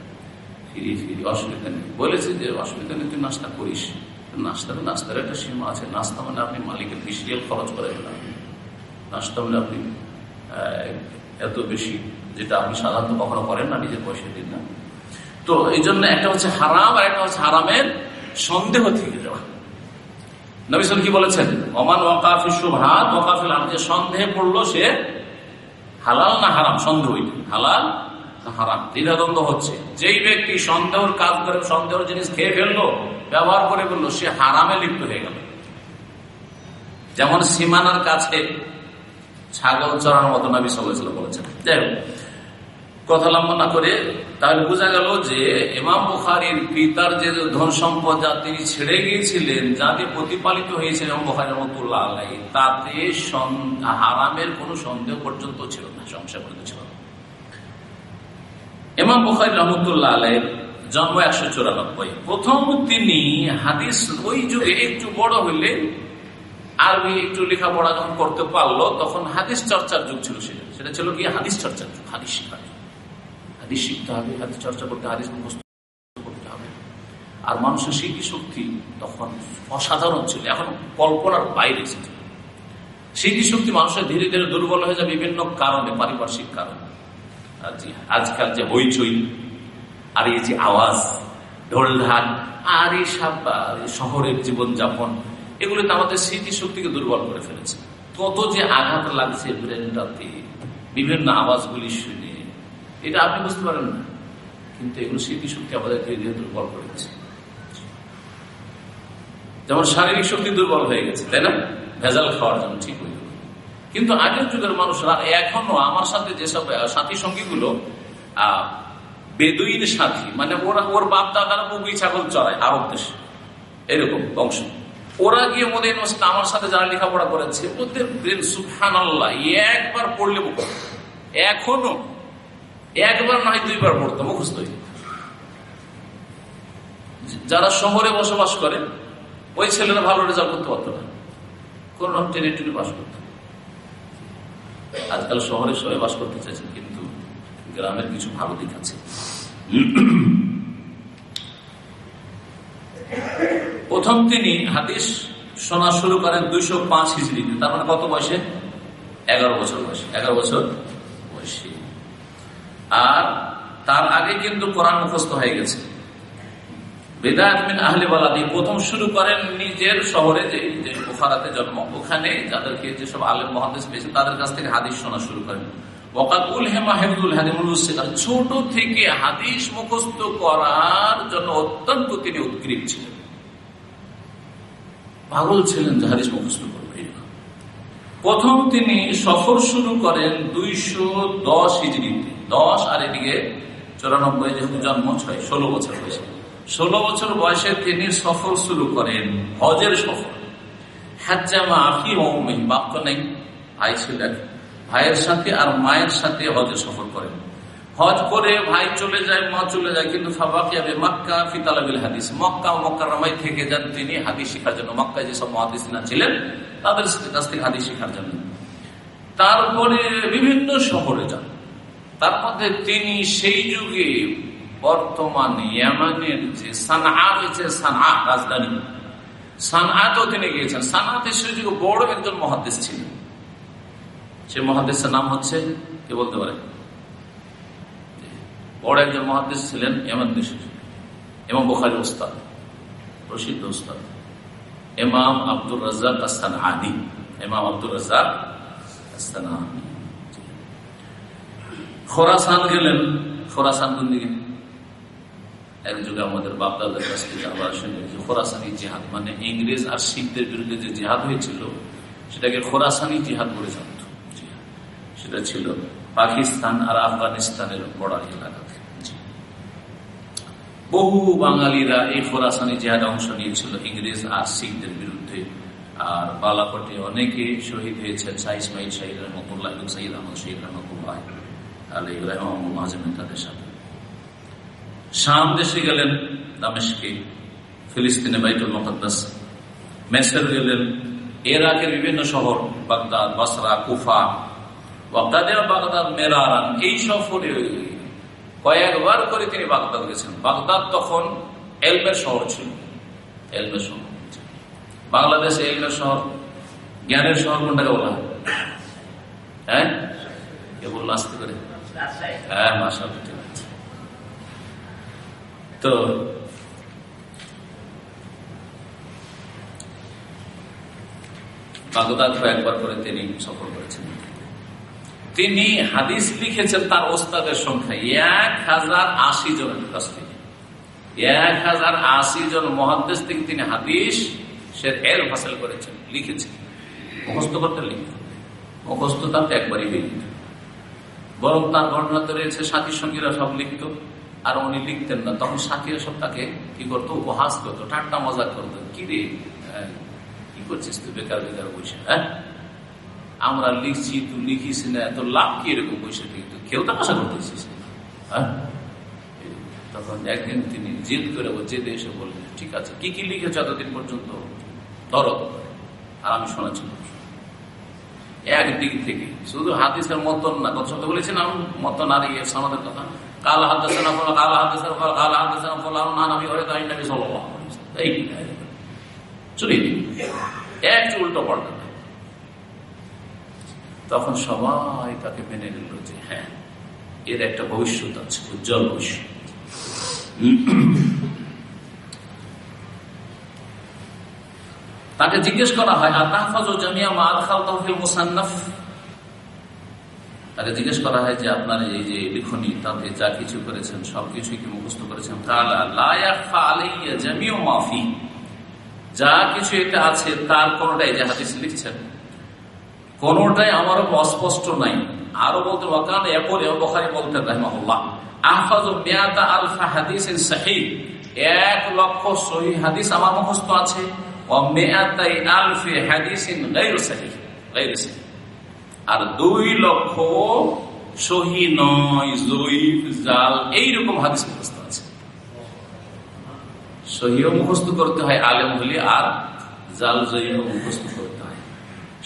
ফিরি ফিরি অসুবিধা নেই। বলেছে যে অসুবিধা নেই তুই নাস্তা করিস। নাস্তার নাস্তার একটা সীমা আছে। নাস্তা মানে আপনি মালিকের বিশ খরচ করে নাস্তা মানে আপনি এত বেশি, যেটা আপনি সাধারণত কখনো করেন না, নিজের পয়সা দিন না। তো এই জন্য একটা হচ্ছে হারাম আর একটা হচ্ছে হারামের সন্দেহ থেকে যাওয়া। নবিসন কি বলেছেন? অমান ওয়াকাফি শুভাত ওয়াকাফিল যে সন্দেহে পড়ল সে হালাল না হারাম? সন্দেহ হালাল না হারাম? দ্বিধাদ্বন্দ্ব হচ্ছে। যেই ব্যক্তি সন্দেহর কাজ করে সন্দেহ জিনিস খেয়ে ফেলল, ব্যবহার করে ফেলল সে হারামে লিপ্ত হয়ে গেল। যেমন সীমানার কাছে ছাগল চড়ার মতো নবী সাল্লাহ বলেছেন। যাই কথা লম্বা না করে তাহলে বোঝা গেল যে ইমাম বুখারির পিতার যে ধন সম্পদ যা তিনি ছেড়ে গিয়েছিলেন যাতে প্রতিপালিত হয়েছে ইমাম বুখারি রহমতুল্লাহ তাতে হারামের কোন সন্দেহ পর্যন্ত ছিল না, সংশয় পর্যন্ত ছিল না। ইমাম বুখারি রহমতুল্লাহ আলের জন্ম একশো চুরানব্বই। প্রথম তিনি হাদিস ওই যুগে একটু বড় হইলে আরবি একটু লেখাপড়া যখন করতে পারল, তখন হাদিস চর্চার যুগ ছিল সেটা। সেটা ছিল কি? হাদিস চর্চার যুগ। হাদিস শিক্ষার হাদিস শিখতে হবে, হাদিস চর্চা করতে, হাদিস মুখস্থ করতে হবে। আর মানুষের স্মৃতি শক্তি তখন অসাধারণ ছিল। এখন কল্পনার বাইরে ছিল স্মৃতি শক্তি মানুষের ধীরে ধীরে দুর্বল হয়ে যায় বিভিন্ন কারণে, পারিপার্শ্বিক কারণে। আজকাল যে হইচই, আর এই যে আওয়াজ ঢোলঢাল আর এই সব শহরের জীবনযাপন এগুলোতে আমাদের স্মৃতি শক্তিকে দুর্বল করে ফেলেছে। কত যে আঘাত লাগছে ব্রেনটাতে, বিভিন্ন আওয়াজগুলি শুনে। এটা আপনি বুঝতে পারেন না, কিন্তু এগুলো স্মৃতিশক্তি আমাদের ধীরে ধীরে দুর্বল করে যেমন শারীরিক শক্তি দুর্বল হয়ে গেছে, তাই না? ভেজাল খাওয়ার জন্য ঠিক হয়ে কিন্তু আগের যুগের মানুষরা এখনও আমার সাথে যেসব সাথী সঙ্গীগুলো বেদুইন সাথী মানে ওরা, ওর বাপ দাদারা মুগুই ছাগল চড়ায় আরব দেশে। এরকম বংশ। ওরা গিয়ে মনে মসজিদ আমার সাথে যারা লেখাপড়া করেছে, ওদের ব্রেন সুফান আল্লাহ একবার পড়লে এখনও একবার নয় দুইবার পড়তো মুখস্থ যারা শহরে বসবাস করে, ওই ছেলেরা ভালো রেজাল্ট করতে পারতো না। কোন রকম টেনে টেনে বাস করত আজকাল শহরে সবাই বাস করতে চাইছেন কিন্তু গ্রামের কিছু ভালো দিক আছে। প্রথম তিনি হাদিস শোনা শুরু করেন দুইশো পাঁচ হিজড়িতে। তার মানে কত বয়সে? এগারো বছর বয়সে। এগারো বছর বয়সে। আর তার আগে কিন্তু কোরআন মুখস্থ হয়ে গেছে। বেদায়তমিন আহলে বালাদি প্রথম শুরু করেন নিজের শহরে যে বুখারাতে জন্ম। ওখানে যাদেরকে যেসব আলেম মহাদেশ পেয়েছে, তাদের কাছ থেকে হাদিস শোনা শুরু করেন। ছোট থেকে হাদিস মুখস্থ করার জন্য অত্যন্ত তিনি উদ্গ্রীব ছিলেন। পাগল ছিলেন যে হাদিস মুখস্থ করবে। প্রথম তিনি সফর শুরু করেন দুইশো দশ হিজড়িতে। দশ, আর এদিকে চৌরানব্বই যেহেতু জন্ম, ছয়, ষোলো বছর বয়সে। ষোলো বছর বয়সে তিনি সফর শুরু করেন, হজের সফর। হাজ্জামা আফি ওমেন বাপ তো নেই ছিলেন ভাইয়ের সাথে আর মায়ের সাথে হজে সফর করেন হজ করে ভাই চলে যায়, মা চলে যায়, কিন্তু মক্কা ও থেকে যান তিনি শেখার জন্য। যেসব ছিলেন, তাদের শেখার জন্য। তারপরে বিভিন্ন শহরে যান। তার মধ্যে তিনি সেই যুগে বর্তমান ইয়ামানের যে সানা রয়েছে সানা রাজধানী। সানাতেও তিনি গিয়েছেন। সানাতে সেই যুগে বড় একজন মহাদেশ ছিলেন। সে মহাদেশের নাম হচ্ছে কে বলতে পারে? বড় একজন মহাদেশ ছিলেন এমন দেশের এমাম বোখারি ওস্তাদ প্রসিদ্ধ ওস্তাদ এমাম আব্দুর রাজাক আস্তান আদি এমাম আব্দুর রাজাক আস্তান আদি খোরাসান গেলেন, খোরাসান কোন দিকে? এক যুগে আমাদের বাপদাদের কাছ থেকে শুনে যে খোরাসানি জেহাদ মানে ইংরেজ আর শিখদের বিরুদ্ধে যে জেহাদ হয়েছিল, সেটাকে খোরাসানি জিহাদ বলে জানত সেটা ছিল পাকিস্তান আর আফগানিস্তানের বড় এলাকাতে। বহু বাঙালিরা এই খোরাসানি জেহাদ অংশ নিয়েছিল ইংরেজ আর শিখদের বিরুদ্ধে। আর বালাকোটে অনেকে শহীদ হয়েছেন শাহ ইসমাইল শাহিদ রহমতুল্লাহ এবং সঈদ আহমদ শহীদ রহমতুল্লাহ আলী ইব্রাহিম তাদের সাথে। শাম দেশে গেলেন দামেশকে, ফিলিস্তিনে বাইতুল মকদ্দাস, মেসের গেলেন এরাকের বিভিন্ন শহর, বাগদাদ, বাসরা, কুফা বাগদাদের বাগদাদ মেরারান, এই কয়েকবার করে তিনি বাগদাদ গেছেন। বাগদাদ তখন এলমের শহর ছিল। এলমের শহর। এলমের শহর, জ্ঞানের শহর কোনটাকে বলা হ্যাঁ? হ্যাঁ ঠিক আছে। তো বাগদাদ একবার করে তিনি সফর করেছেন। তিনি হাদিস লিখেছেন তার ওস্তাদের সংখ্যা এক হাজার আশি জনের কাছ থেকে। এক হাজার আশি জন মহাদেশ থেকে তিনি হাদিস সে এর হাসিল করেছেন, লিখেছেন। মুখস্থ করতে লিখত মুখস্থ তার একবারই লিখত বরং তার ঘটনাতে রয়েছে, সাথী সঙ্গীরা সব লিখত, আর উনি লিখতেন না। তখন সাথীরা সব তাকে কি করতো? উপহাস করতো, ঠাট্টা মজা করতো। কি রে? কি করছিস তুই? বেকার বেকার বসে হ্যাঁ? আমরা লিখছি, তুই লিখিস না, এত লাভ কি এরকম বসে ঠিক কেউ তামাশা করতেছিস হ্যাঁ? তখন একদিন তিনি জেদ করে ও জেদে এসে বললেন, ঠিক আছে, কি কি লিখেছ এতদিন পর্যন্ত? ধরো আর আমি শোনাচ্ছি একদিক থেকে, শুধু হাদিসের মতন না গত সপ্তাহে বলেছিলাম মতন আর ইয়ে সনদের কথা। কাল হাদিসের ফল, কাল হাদিসের ফল, কাল হাদিসেন ফল না নবী হয়ে তাই নবী সাল্লাল্লাহু আলাইহি ওয়াসাল্লাম। এই। এক উল্টো পাল্টা তখন সবাই তাকে মেনে নিল যে হ্যাঁ এর একটা ভবিষ্যৎ আছে, উজ্জ্বল ভবিষ্যৎ। তাকে জিজ্ঞেস করা হয়, আতাহফাজ জামিয়া মাদ খাল তহফিল মুসান্নাফ? তাকে জিজ্ঞেস করা হয় যে, আপনার এই যে লিখনি, তাতে যা কিছু করেছেন সবকিছু কি মুখস্থ করেছেন? যা কিছু এটা আছে, তার কোনটাই যে হাদিস লিখছেন। কোনটাই আমারও অস্পষ্ট নাই। আরও বলতে ওয়াকান এপর বখারি বলতেন রহমাহুল্লাহ আলফা হাদিস এক লক্ষ হাদিস আমার মুখস্থ আছে আর দুই লক্ষ সহি নয় জাল, এইরকম হাদিস আছে। মুখস্থ করতে হয়, আলেম হলে আর জাল জয়ীফ মুখস্থ করতে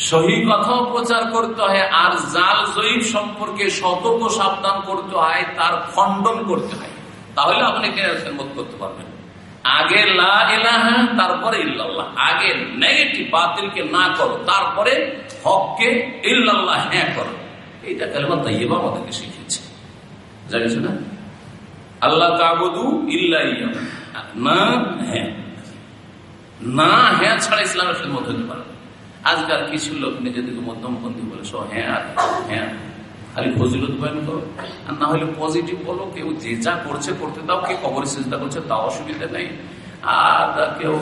সহি কথাও প্রচার করতে হয়, আর জাল জয়ীফ সম্পর্কে সতর্ক সাবধান করতে হয়, তার খণ্ডন করতে হয়। তাহলে আপনি খেদমত করতে পারবেন। আগে তারপরে ইল্লাল্লাহ। আগে নেগেটিভ, বাতিলকে না করো, তারপরে হককে ইল্লাল্লাহ হ্যাঁ করো। এইটা কালেমা তাইবা আমাদেরকে শিখিয়েছে। জানিস না? আল্লাহ কাবুদু ইল্লা না হ্যাঁ। না হ্যাঁ ছাড়া ইসলামের খেদমত হতে পারে আজকাল কিছু লোক নিজেদেরকে মধ্যমপন্থী বলে সব হ্যাঁ হ্যাঁ খালি ফজিলত বয়ান করো। আর না হলে পজিটিভ বলো, কেউ যে যা করছে, করতে দাও, কে কবর চেষ্টা করছে, তাও অসুবিধা নেই। আর কেউ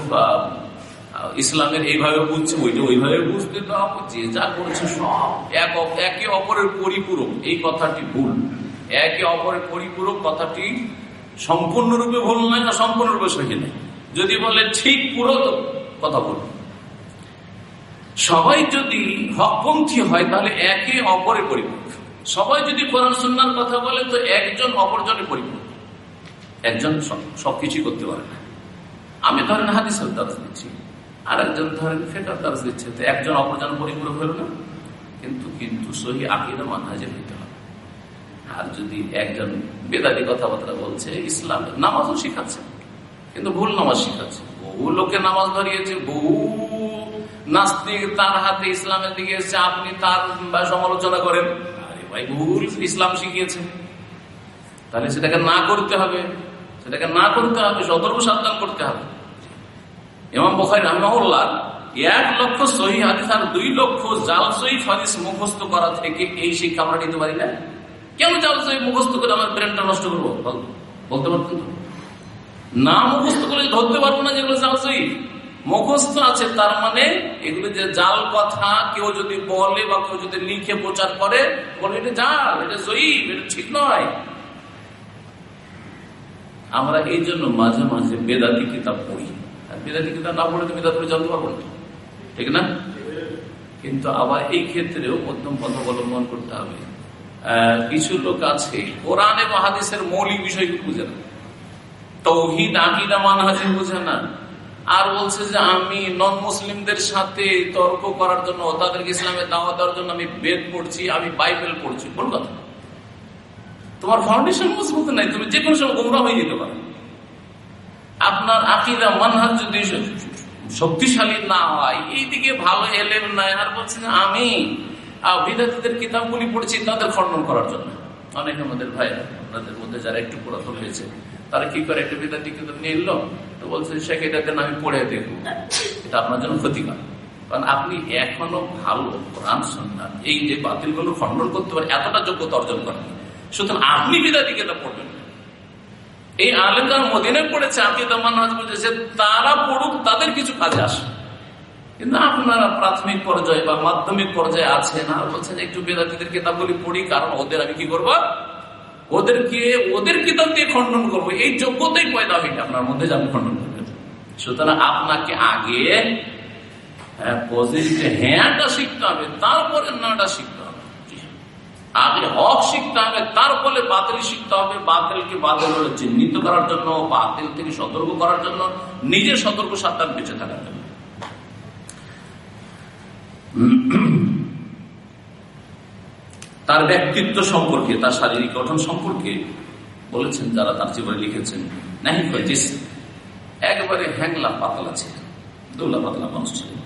ইসলামের এইভাবে বুঝছে, ওইটা ওইভাবে বুঝতে দাও, যে যা করছে সব এক একে অপরের পরিপূরক। এই কথাটি ভুল। একে অপরের পরিপূরক কথাটি সম্পূর্ণরূপে ভুল নয় না সম্পূর্ণরূপে সহি যদি বলে ঠিক পুরো, কথা বলুন। সবাই যদি হকপন্থী হয়, তাহলে একে অপরে পরিপূরক সবাই যদি কোরআন সুন্নার কথা বলে, তো একজন অপরজনে পরিপূর্ণ একজন সবকিছুই করতে পারে না। আমি ধরেন হাদিসের দাস দিচ্ছি আর একজন ধরেন ফেটার দাস দিচ্ছে, তো একজন অপরজন পরিপূরক হল না? কিন্তু কিন্তু সহি আকিদা মানহাজে হইতে হবে। আর যদি একজন বেদাতি কথাবার্তা বলছে ইসলামের নামাজও শিখাচ্ছে, কিন্তু ভুল নামাজ শিখাচ্ছে। বহু লোকে নামাজ ধরিয়েছে, বহু নাস্তিক তার হাতে ইসলামের দিকে এসছে, আপনি তার সমালোচনা করেন। ভাই ভুল ইসলাম শিখিয়েছে। তাহলে সেটাকে না করতে হবে, সেটাকে না করতে হবে, সতর্ক সাবধান করতে হবে। এমাম বখারি রহমাউল্লাহ এক লক্ষ সহি হাদিস আর দুই লক্ষ জাল সহি হাদিস মুখস্থ করা থেকে এই শিক্ষা আমরা নিতে পারি না। কেন জাল সহি মুখস্থ করে আমার ব্রেনটা নষ্ট করব? বলতে পারতেন না মুখস্থ করে ধরতে পারব না যেগুলো জাল মুখস্থ আছে, তার মানে এগুলো যে জাল কথা কেউ যদি বলে বা কেউ যদি লিখে প্রচার করে, বলে এটা জাল, এটা জয়ীব এটা ঠিক নয়। আমরা এই জন্য মাঝে মাঝে বেদাতি কিতাব পড়ি। আর বেদাতি কিতাব না পড়লে তো বেদাত জানতে পারব না। ঠিক না? কিন্তু আবার এই ক্ষেত্রেও মধ্যম পথ অবলম্বন করতে হবে। কিছু লোক আছে, কোরআন এবং মৌলিক বিষয়গুলো বুঝে না। তৌহিদ আকিদা মানহাজি বুঝে না। আর বলছে যে আমি নন মুসলিমদের সাথে তর্ক করার জন্য, তাদেরকে ইসলামের দাওয়া দেওয়ার জন্য আমি বেদ পড়ছি, আমি বাইবেল পড়ছি। কোন কথা? তোমার ফাউন্ডেশন মজবুত নাই, তুমি যে কোনো সময় গুমরা হয়ে যেতে পারো। আপনার আকিদা, মানহাজ যদি শক্তিশালী না হয়, এইদিকে ভালো এলেন নাই আর বলছেন আমি বিদ্যার্থীদের কিতাবগুলি পড়ছি, তাদের খণ্ডন করার জন্য। অনেক আমাদের ভাই, আপনাদের মধ্যে যারা একটু পুরাতন হয়েছে তারা কি করে? একটা বিদ্যার্থী কিতাব নিয়ে এলো তো বলছে, শেখ এটাকে আমি পড়ে দেখব। এটা আপনার জন্য ক্ষতিকর। কারণ আপনি এখনও ভালো কোরআন সন্ধান এই যে বাতিলগুলো খণ্ডন করতে পারেন, এতটা যোগ্যতা অর্জন করেন সুতরাং আপনি বিদাতি কিতাব পড়বেন এই আলেম মদিনে পড়েছে, আকিদা, মানহাজ বুঝেছে তারা পড়ুক, তাদের কিছু কাজে আসে। কিন্তু আপনারা প্রাথমিক পর্যায়ে বা মাধ্যমিক পর্যায়ে আছে না বলছেন, একটু বেদাতিদের কিতাবগুলি পড়ি, কারণ ওদের আমি কি করব? ওদেরকে ওদের কিতাব দিয়ে খণ্ডন করব। এই যোগ্যতাই পয়দা হইনি আপনার মধ্যে যে আপনি খণ্ডন করবেন সুতরাং আপনাকে আগে হ্যাঁটা শিখতে হবে, তারপরে নাটা শিখতে হবে। আগে হক শিখতে হবে তারপরে বাতিল শিখতে হবে। বাতিলকে বাতিল চিহ্নিত করার জন্য, বাতিল থেকে সতর্ক করার জন্য নিজের সতর্ক সাবধান বেঁচে থাকার জন্য। তার ব্যক্তিত্ব সম্পর্কে, তার শারীরিক গঠন সম্পর্কে বলেছেন যারা তার জীবনে লিখেছেন, নাহি ফজিস একবারে হ্যাংলা পাতলা ছিলেন দৌলা পাতলা মানুষ ছিলেন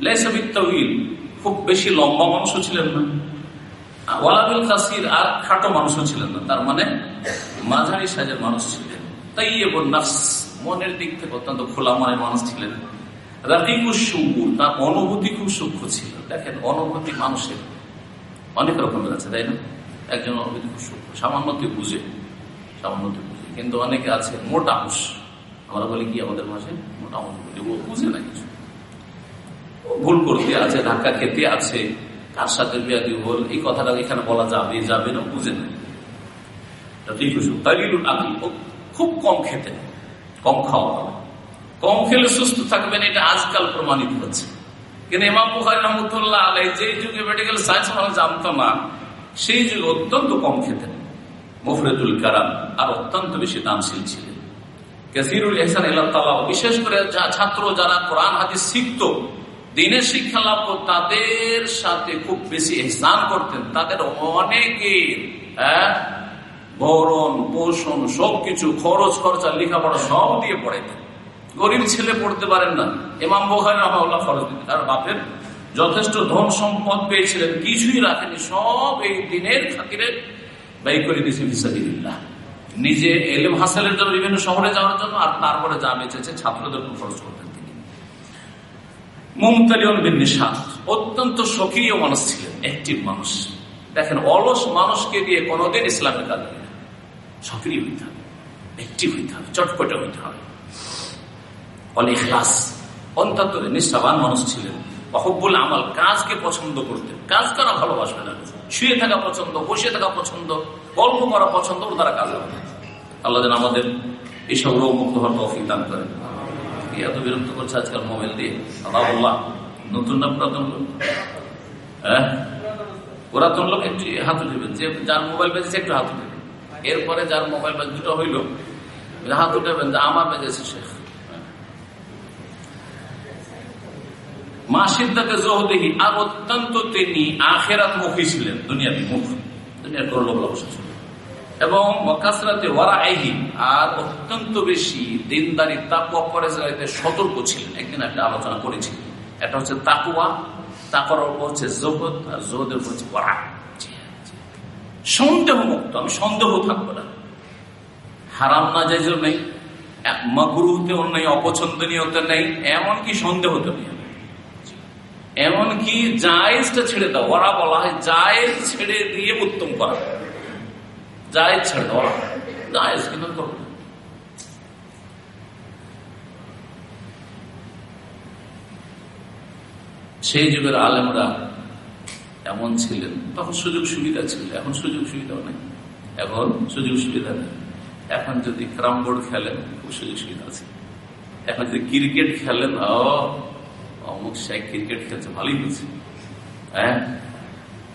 লেসাবিত্তহিল খুব বেশি লম্বা মানুষও ছিলেন না। ওয়ালাবুল কাসির আর খাটো মানুষও ছিলেন না, তার মানে মাঝারি সাজের মানুষ ছিলেন। তাই এবং মনের দিক থেকে অত্যন্ত খোলা মনের মানুষ ছিলেন। রাকিকুসুর তার অনুভূতি খুব সূক্ষ্ম ছিল। দেখেন, অনুভূতি মানুষের। অনেক রকমের আছে, তাই না? একজন অনুভূতি খুব সূক্ষ্ম সামান্য বুঝে সামান্য বুঝে। কিন্তু অনেকে আছে, মোটা হুস আমরা বলি কি আমাদের ভাষায়? মোটা অনুভূতি ও বুঝে না কিছু। ভুল করতে আছে, ধাক্কা খেতে আছে, কার সাথে বিয়াদি হল, এই কথাটা এখানে বলা যাবে যাবে না, বুঝে না। খুব কম খেতে, কম খাওয়া কম খেলে সুস্থ থাকবেন, এটা আজকাল প্রমাণিত হচ্ছে। কিন্তু ইমাম বুখারি রহমতুল্লাহ আলাই যে যুগে মেডিকেল সায়েন্স মানুষ জানতো না, সেই যুগে অত্যন্ত কম খেতেন। মুফরেদুল কারাম আর অত্যন্ত বেশি দানশীল ছিলেন। কাসিরুল এহসান আল্লাহ বিশেষ করে ছাত্র যারা কোরআন, হাদিস শিখত, দিনের শিক্ষা লাভ তাদের সাথে খুব বেশি এহসান করতেন। তাদের অনেকের হ্যাঁ ভরণ পোষণ, সবকিছু, খরচ খরচা, লেখাপড়া সব দিয়ে পড়াইতেন। গরিব ছেলে পড়তে পারেন না। এমাম বোখারি রহমাল্লাহ ফরজ আর বাপের যথেষ্ট ধন সম্পদ পেয়েছিলেন, কিছুই রাখেনি সব এই দিনের খাতিরে ব্যয় করে দিয়েছে নিজে এলেম হাসালের জন্য বিভিন্ন শহরে যাওয়ার জন্য আর তারপরে যা বেঁচেছে ছাত্রদের খরচ করতেন তিনি। নিশাদ অত্যন্ত সক্রিয় মানুষ ছিলেন অ্যাক্টিভ মানুষ। দেখেন, অলস মানুষকে দিয়ে কোনোদিন ইসলামের কাজ সক্রিয় হইতে হবে অ্যাক্টিভ হইতে হবে, চটপটে হইতে হবে। অল ইখলাস। অন্তরে নিষ্ঠাবান মানুষ ছিলেন। অহব্বুল আমাল, কাজকে পছন্দ করতেন। কাজ করা ভালোবাসবে না। শুয়ে থাকা পছন্দ, বসে থাকা পছন্দ, গল্প করা পছন্দ দ্বারা কাজ হবে। আল্লাহ যেন আমাদের এইসব রোগ মুক্ত হওয়ার তফিক দান করেন। এত বিরক্ত করছে আজকাল মোবাইল দিয়ে। আল্লাহ নতুন না পুরাতন লোক? হ্যাঁ? পুরাতন লোক একটু হাত উঠবেন। যে যার মোবাইল বেজেছে একটু হাত উঠবেন। এরপরে যার মোবাইল দুটো হইল, হাত উঠবেন যে আমার বেজেছে শেখ। মা সিদ্ধাতে জহদেহি, আর অত্যন্ত তিনি আখেরাত মুখী ছিলেন দুনিয়ার মুখ। দুনিয়ার কোনো লোক ছিল এবং মকাসরাতে ওয়ারা আইহি আর অত্যন্ত বেশি দিনদারি তাকুয়া পরেজগারিতে সতর্ক ছিলেন। একদিন একটা আলোচনা করেছি এটা হচ্ছে তাকুয়া তাকর অল্প হচ্ছে জগৎ আর জগতের উপর হচ্ছে ওয়ারা সন্দেহ মুক্ত আমি সন্দেহ থাকব না। হারাম না যাই নেই মগরুতেও নেই, অপছন্দনীয়তে নেই, এমনকি সন্দেহতে নেই। এমনকি জায়েজটা ছেড়ে দাও, ওরা বলা হয় জায়েজ ছেড়ে দিয়ে উত্তম করা। জায়েজ ছেড়ে দেওয়া জায়েজ কিন্তু করব সেই যুগের আলেমরা এমন ছিলেন, তখন সুযোগ সুবিধা ছিল, এখন সুযোগ সুবিধাও নেই। এখন সুযোগ সুবিধা নেই। এখন যদি ক্রাম বোর্ড খেলেন, খুব সুযোগ সুবিধা আছে। এখন যদি ক্রিকেট খেলেন অমুক শেখ ক্রিকেট খেলছে ভালোই হয়েছে। হ্যাঁ?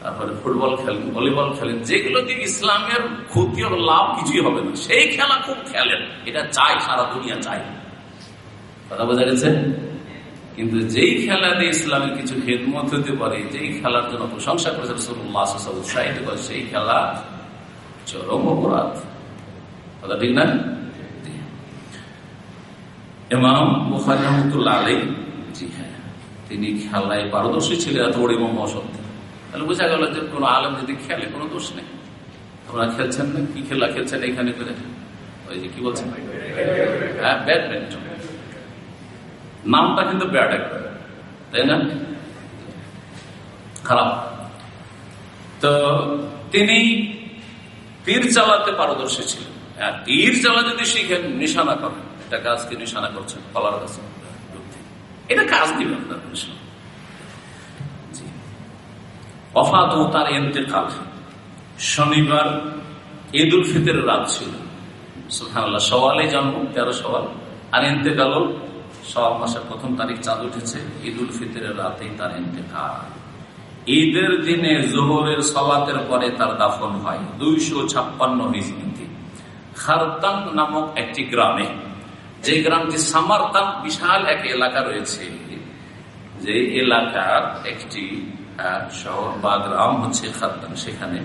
তারপরে ফুটবল খেলেন ভলিবল খেলেন, যেগুলো দিয়ে ইসলামের ক্ষতি ও লাভ কিছুই হবে না। সেই খেলা খুব খেলেন। এটা চাই, সারা দুনিয়া চাই। কথা বোঝা গেছে? কিন্তু যেই খেলাতে ইসলামের কিছু খেদমত হতে পারে, যেই খেলার জন্য প্রশংসা করেছে রসুল্লাহ উৎসাহিত করে, সেই খেলা চরম অপরাধ। কথা ঠিক না? এমাম বুখারি রহমতুল্লাহ আলাই জি হ্যাঁ তিনি খেলায় পারদর্শী ছিলেন, এত বড় ইমাম অসত্য তাহলে বোঝা গেল যে কোনো আলম যদি খেলে, কোনো দোষ নেই। আপনারা খেলছেন না? কি খেলা খেলছেন এখানে করে? ওই যে কি বলছেন? হ্যাঁ ব্যাডমিন্টন। নামটা কিন্তু তাই না? খারাপ। তো তিনি তীর চালাতে পারদর্শী ছিলেন। তীর চালা যদি শিখেন, নিশানা করেন। এটা গাছকে নিশানা করছেন কলার গাছ এটা কাজ দিবে আপনার অফাত তার এতেকাল শনিবার ঈদ উল ফিতরের রাত ছিল। সুহানাল্লাহ সওয়ালে জন্ম, তেরো সওয়াল। আর এতেকাল সওয়াল মাসের প্রথম তারিখ চাঁদ উঠেছে ঈদ উল ফিতরের রাতেই তার এতেকাল ঈদের দিনে জোহরের সলাতের পরে তার দাফন হয় দুইশো ছাপ্পান্ন হিজড়িতে খারতান নামক একটি গ্রামে। যে গ্রামটি সামারতান বিশাল এক এলাকা রয়েছে, যে এলাকার একটি শহর বা গ্রাম হচ্ছে খাদ্দান সেখানে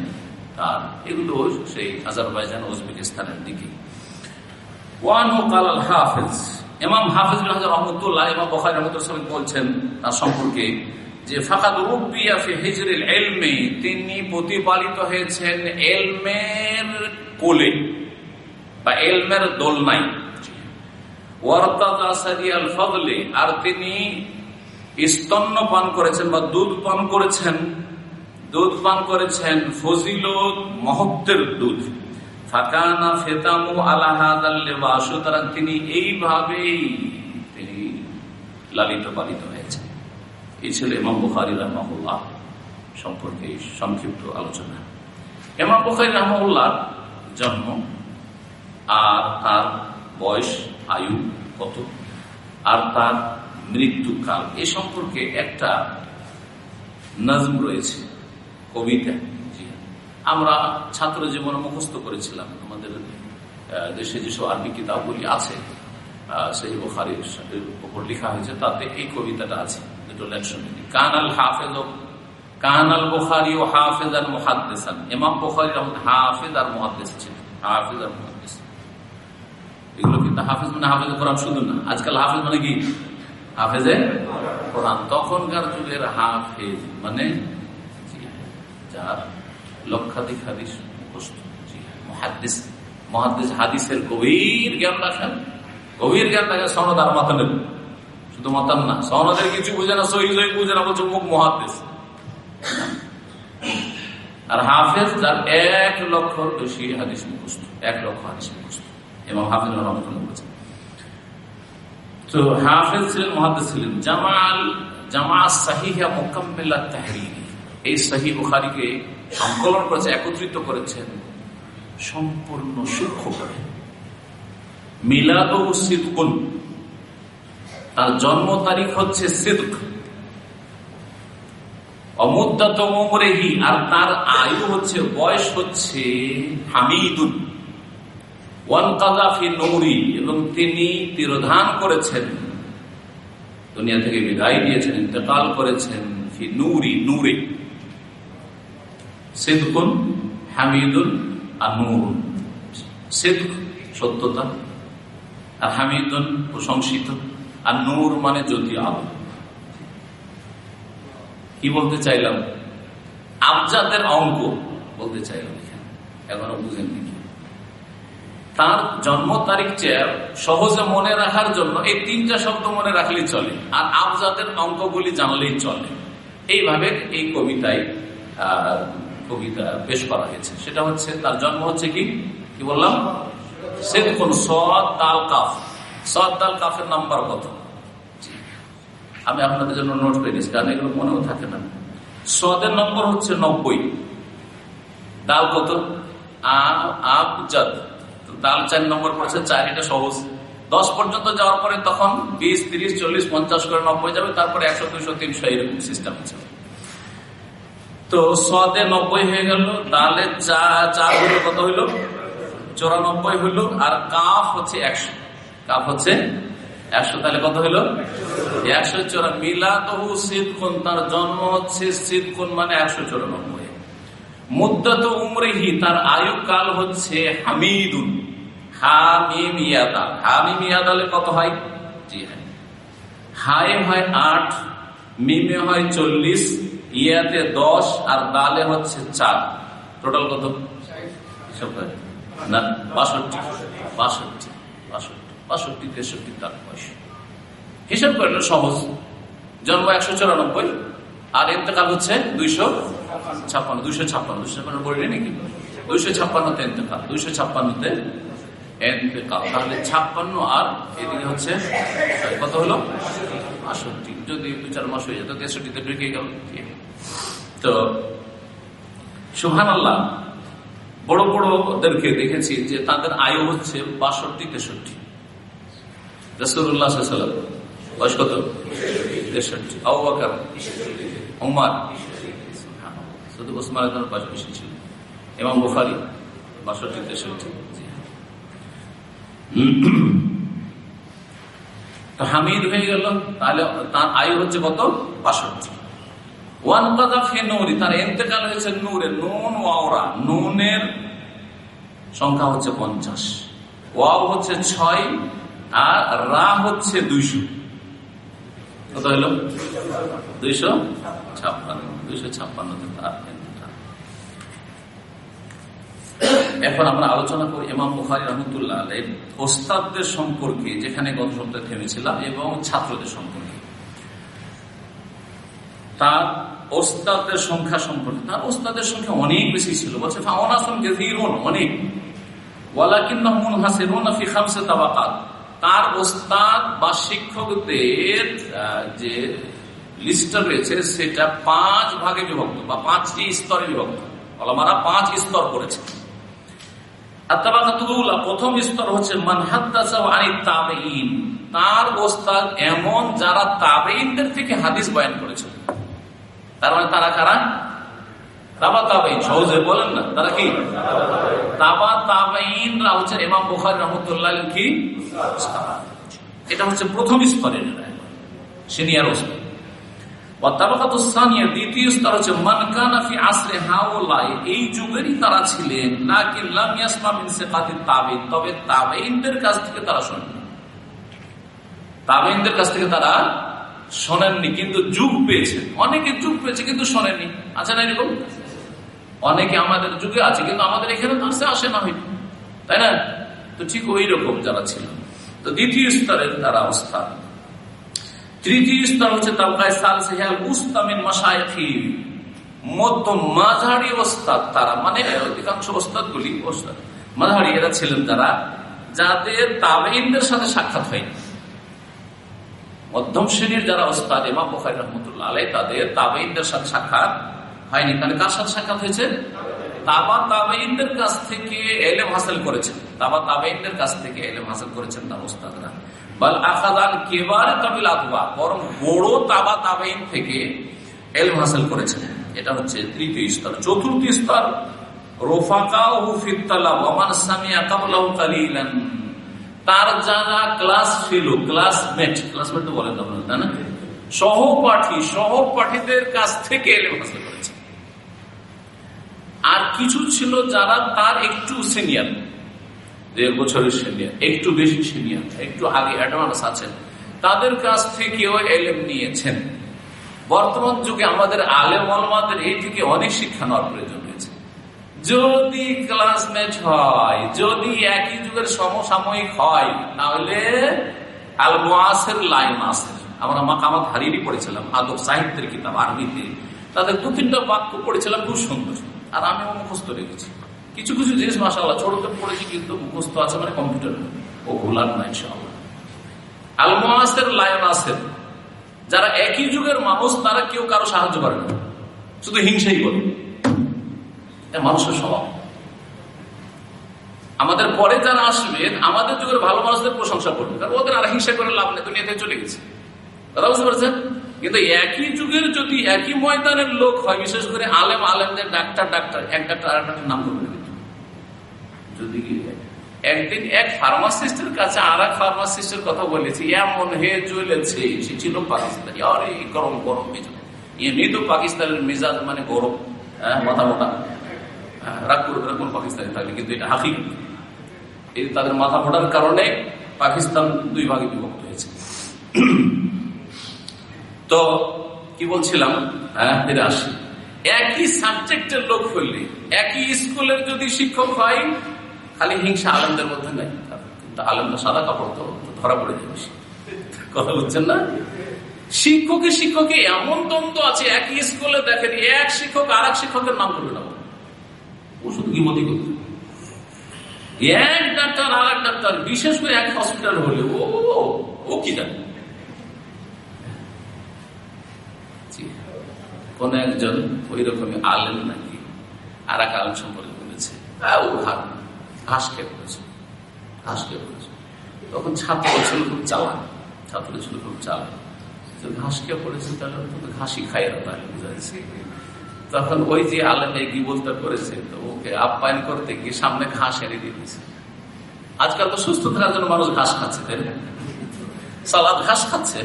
আর এগুলো সেই আজারবাইজান উজবেকিস্তানের দিকে। ওয়ান হাফেজ। এমাম বলছেন তার সম্পর্কে যে তিনি প্রতিপালিত হয়েছেন এলমের কোলে বা এলমের ফদলে আর তিনি স্তন্য পান করেছেন বা দুধ পান করেছেন। দুধ পান করেছেন ফজিলত মহত্বের দুধ। ফাকানা ফেতামু আলাহাদাল্লেবা সুতরাং তিনি এইভাবেই তিনি লালিত পালিত হয়েছেন। এই ছিল এমাম বুখারি রহমাহুল্লাহ সম্পর্কে সংক্ষিপ্ত আলোচনা। এমাম বুখারি রহমাউল্লাহ জন্ম আর তার বয়স আয়ু কত? আর তার মৃত্যুকাল এ সম্পর্কে একটা নজম রয়েছে কবিতা আমরা ছাত্র জীবনে মুখস্থ করেছিলাম। আমাদের দেশে যেসব আরবি কিতাবগুলি আছে সেই বোখারির উপর লেখা হয়েছে, তাতে এই কবিতাটা আছে। দুটো লেখ শুনে কানাল হাফেজ, কানাল বোখারি ও হাফেজ আর মহাদ্দেসান। এমাম বোখারি হাফেজ আর মহাদ্দেশ ছিলেন। হাফেজ আর এগুলো কিন্তু হাফেজ মানে হাফেজ কোরআন শুধু না। আজকাল হাফেজ মানে কি? হাফেজে কোরআন। তখনকার যুগের হাফেজ মানে যার লক্ষাধিক হাদিস মহাদিস হাদিসের গভীর জ্ঞান গভীর জ্ঞান আর শুধু না কিছু না না বলছে মুখ আর হাফেজ এক হাদিস মুখস্থ, এক লক্ষ হাদিস মুখস্থ। এবং হাফেজ রহমতুল্লাহ বলেছেন। তো হাফেজ ছিলেন মহাদেশ ছিলেন। জামাল এই সাহি বুখারিকে সংকলন করেছে, একত্রিত করেছেন, সম্পূর্ণ সূক্ষ্ম করে। মিলাদ ও সিদ্কুন। তার জন্ম তারিখ হচ্ছে সিদ্ক। অমুদ্দাত আর তার আয়ু হচ্ছে, বয়স হচ্ছে হামিদুন। ওয়ান কাজাফি নৌরি, এবং তিনি তিরোধান করেছেন। দুনিয়া থেকে বিদায় দিয়েছেন, ইন্তকাল করেছেন ফি নূরি, নূরে। সিদ্কুন হামিদুন আর নূর। সিদ্ক সত্যতা, আর হামিদুন প্রশংসিত। আর নূর মানে জ্যোতি আলো। কি বলতে চাইলাম? আবজাদের অঙ্ক বলতে চাইলাম এখনও। বুঝেন নাকি তার জন্ম তারিখ চেয়ার সহজে মনে রাখার জন্য এই তিনটা শব্দ মনে রাখলেই চলে, আর আবজাদের অঙ্কগুলি জানলেই চলে। এইভাবে এই কবিতায় কবিতা পেশ করা হয়েছে। সেটা হচ্ছে, তার জন্ম হচ্ছে কি? কি বললাম? সে দেখুন সদ তাল কাফ। সদ তাল কাফের নাম্বার কত? আমি আপনাদের জন্য নোট করে নিচ্ছি কারণ এগুলো মনেও থাকে না। সদের নম্বর হচ্ছে নব্বই। ডাল কত? আবজাদ ডাল চার নম্বর পড়ছে চার এটা সহজ। দশ পর্যন্ত যাওয়ার পরে তখন বিশ, তিরিশ, চল্লিশ, পঞ্চাশ করে নব্বই যাবে, তারপরে একশো, দুইশো, তিনশো, এরকম সিস্টেম আছে। তো সদে নব্বই হয়ে গেল ডালে চা চার হইল কত হইল? চৌরানব্বই হইল, আর কাফ হচ্ছে একশো। কাফ হচ্ছে একশো, তাহলে কত হইল? একশো চোরা মিলা তহু সিদ্ধ তার জন্ম হচ্ছে সিদ্ধ মানে একশো চৌরানব্বই। মুদ্দাত উমরেহি, তার আয়ু কাল হচ্ছে হামিদুন। হামিম ইয়াদা হামিম ইয়াদালে কত হয়? হ্যাঁ। হায়ে আট, মিমে হয় চল্লিশ, ইয়াতে দশ, আর দালে হচ্ছে চার। টোটাল কত? না, বাষট্টি। তেষট্টি, তার হিসাব করলে সহজ। জন্ম একশো চুরানব্বই। আর ইন্তেকাল হচ্ছে দুইশো ছাপ্পান্ন দুইশো ছাপ্পান্ন দুইশো ছাপ্পান্ন বললি নাকি? দুইশো ছাপ্পান্নতে ইন্তেকাল, দুইশো ছাপ্পান্নতে এতেকাল তাহলে ছাপ্পান্ন আর এদিকে হচ্ছে কত হলো? বাষট্টি। যদি দু চার মাস হয়ে যেত তেষট্টিতে ঢুকে গেল। তো সুহান আল্লাহ বড় বড়দেরকে দেখেছি যে তাদের আয়ু হচ্ছে বাষট্টি, তেষট্টি। রসুল্লাহ বয়স কত? তেষট্টি। আবাকার উমার শুধু ছিল এবং বুফারি বাষট্টি তেষট্টি হামিদ হয়ে গেল, তাহলে তার আয়ু হচ্ছে কত? বাষট্টি। ওয়ান তার হয়েছে নুন নুনের সংখ্যা হচ্ছে পঞ্চাশ। ওয়াও হচ্ছে ছয় আর রা হচ্ছে দুইশো। এখন আমরা আলোচনা করি এমাম রহমতুল্লাহ ওস্তাদদের সম্পর্কে, যেখানে গত সপ্তাহে থেমেছিলাম এবং ছাত্রদের সম্পর্কে। তার ওস্তাদের সংখ্যা সম্পর্কে, তার ওস্তাদের সংখ্যা অনেক বেশি ছিল। বলছে অনেক। তার ওস্তাদ বা শিক্ষকদের যে লিস্টটা রয়েছে, সেটা পাঁচ ভাগে বিভক্ত বা পাঁচটি স্তরে বিভক্ত। ওলামারা পাঁচ স্তর করেছে প্রথম স্তর হচ্ছে তার ওস্তাদ এমন যারা তাবেইনদের থেকে হাদিস বয়ান করেছিল তার মানে তারা কারা? তাবা তারা এই যুগেরই তারা ছিলেন তবে তাবেইনদের কাছ থেকে তারা শোনেন তাবেইনদের কাছ থেকে তারা শোনেননি, কিন্তু যুগ পেয়েছে। অনেকে যুগ পেয়েছে, কিন্তু শোনেননি। আছে না এরকম? অনেকে আমাদের যুগে আছে, কিন্তু আমাদের এখানে দার্সে আসে না হইত তাই না? তো ঠিক ওই রকম যারা ছিল। তো দ্বিতীয় স্তরের তারা অবস্থা। তৃতীয় স্তর হচ্ছে মাঝারি তারা মানে অধিকাংশ ওস্তাদ গুলি মাঝারি এরা ছিলেন তারা, যাদের তাবেইনদের সাথে সাক্ষাৎ হয়নি। মধ্যম শ্রেণির যারা ওস্তাদ এমা বখাই রহমতুল্লাহ তাদের তাবেইনদের সাথে সাক্ষাৎ হয়নি। তাহলে কার সাথে সাক্ষাৎ হয়েছে? তাবা তাবেইনদের কাছ থেকে এলেম হাসিল করেছেন। তাবা তাবেইনদের কাছ থেকে এলেম হাসিল করেছেন তার ওস্তাদরা বরং তাবা থেকে করেছেন। এটা হচ্ছে তৃতীয় স্তর। চতুর্থ স্তর তার ক্লাস ফেলো ক্লাসমেট ক্লাসমেট বলেন তাই না? সহপাঠী, সহপাঠীদের কাছ থেকে এলেম হাসিল আর কিছু ছিল যারা তার একটু সিনিয়র দেড় বছরের সিনিয়র একটু বেশি সিনিয়র একটু আগে অ্যাডভান্স আছেন। তাদের কাছ থেকেও এলেম নিয়েছেন। বর্তমান যুগে আমাদের আলেম আলমাদের এই থেকে অনেক শিক্ষা নেওয়ার প্রয়োজন রয়েছে। যদি ক্লাস ম্যাচ হয়, যদি একই যুগের সমসাময়িক হয়, তাহলে আলমাসের লাইন আছে আমরা মাকামাত হারিয়ে পড়েছিলাম আদব সাহিত্যের কিতাব, আরবিতে। তাদের দু তিনটা বাক্য পড়েছিলাম, খুব সুন্দর। আর আমি মুখস্থ রেখেছি। কিছু কিছু জিনিস মাসাল্লাহ ছোটতে পড়েছি, কিন্তু মুখস্থ আছে মানে কম্পিউটার ও ভুলার না, ইনশাআল্লাহ। লাইন আছে যারা একই যুগের মানুষ, তারা কেউ কারও সাহায্য করে না। শুধু হিংসাই করে মানুষের স্বভাব। আমাদের পরে যারা আসবেন, আমাদের যুগের ভালো মানুষদের প্রশংসা করবে। কারণ ওদের আর হিংসা করে লাভ নেই, দুনিয়াতে চলে গেছে। কথা বুঝতে পারছেন? কিন্তু একই যুগের যদি একই ময়দানের লোক হয় বিশেষ করে আলেম আলেমদের ডাক্তার ডাক্তার এক ডাক্তার নাম করবে যদি একদিন এক ফার্মাসিস্টের কাছে আর এক ফার্মাসিস্টের কথা বলেছি এমন হে চলেছে সে ছিল পাকিস্তানি। আরে গরম গরম মেজাজ। এমনি তো পাকিস্তানের মেজাজ মানে গরম হ্যাঁ মাথা মোটা। হ্যাঁ, রাগ করবে কোন পাকিস্তানি কিন্তু এটা হাকি এই তাদের মাথা মোটার কারণে পাকিস্তান দুই ভাগে বিভক্ত হয়েছে। তো কি বলছিলাম? হ্যাঁ ফিরে আসি। একই সাবজেক্টের লোক হইলে, একই স্কুলের যদি শিক্ষক হয়, খালি হিংসা আলমদের মধ্যে নাই। কিন্তু আলমটা সাদা কাপড় তো ধরা পড়ে যাবে কথা বলছেন না? শিক্ষকের শিক্ষকে এমন দ্বন্দ্ব আছে, একই স্কুলে দেখেন এক শিক্ষক আর শিক্ষকের নাম করবে না ও শুধু গিমতি করবে? এক ডাক্তার আর এক ডাক্তার, বিশেষ করে এক হসপিটাল হলে ও ও কি জানে? কোন একজন ওই রকমই আলেম নাকি? আর এক আলেম সম্পর্কে বলেছে। ও হাত ঘাস খেয়ে পড়েছে ঘাস পড়েছে তখন ছাত্র ছিল খুব চালা ছাত্র ছিল খুব চালা ঘাস খেয়ে পড়েছে তাহলে ঘাসি খাই তখন ওই যে আলেমে বলতে করেছে, তো ওকে আপ্যায়ন করতে গিয়ে সামনে ঘাস এনে দিয়ে দিয়েছে। আজকাল তো সুস্থ থাকার জন্য মানুষ ঘাস খাচ্ছে, তাই সালাদ ঘাস খাচ্ছে।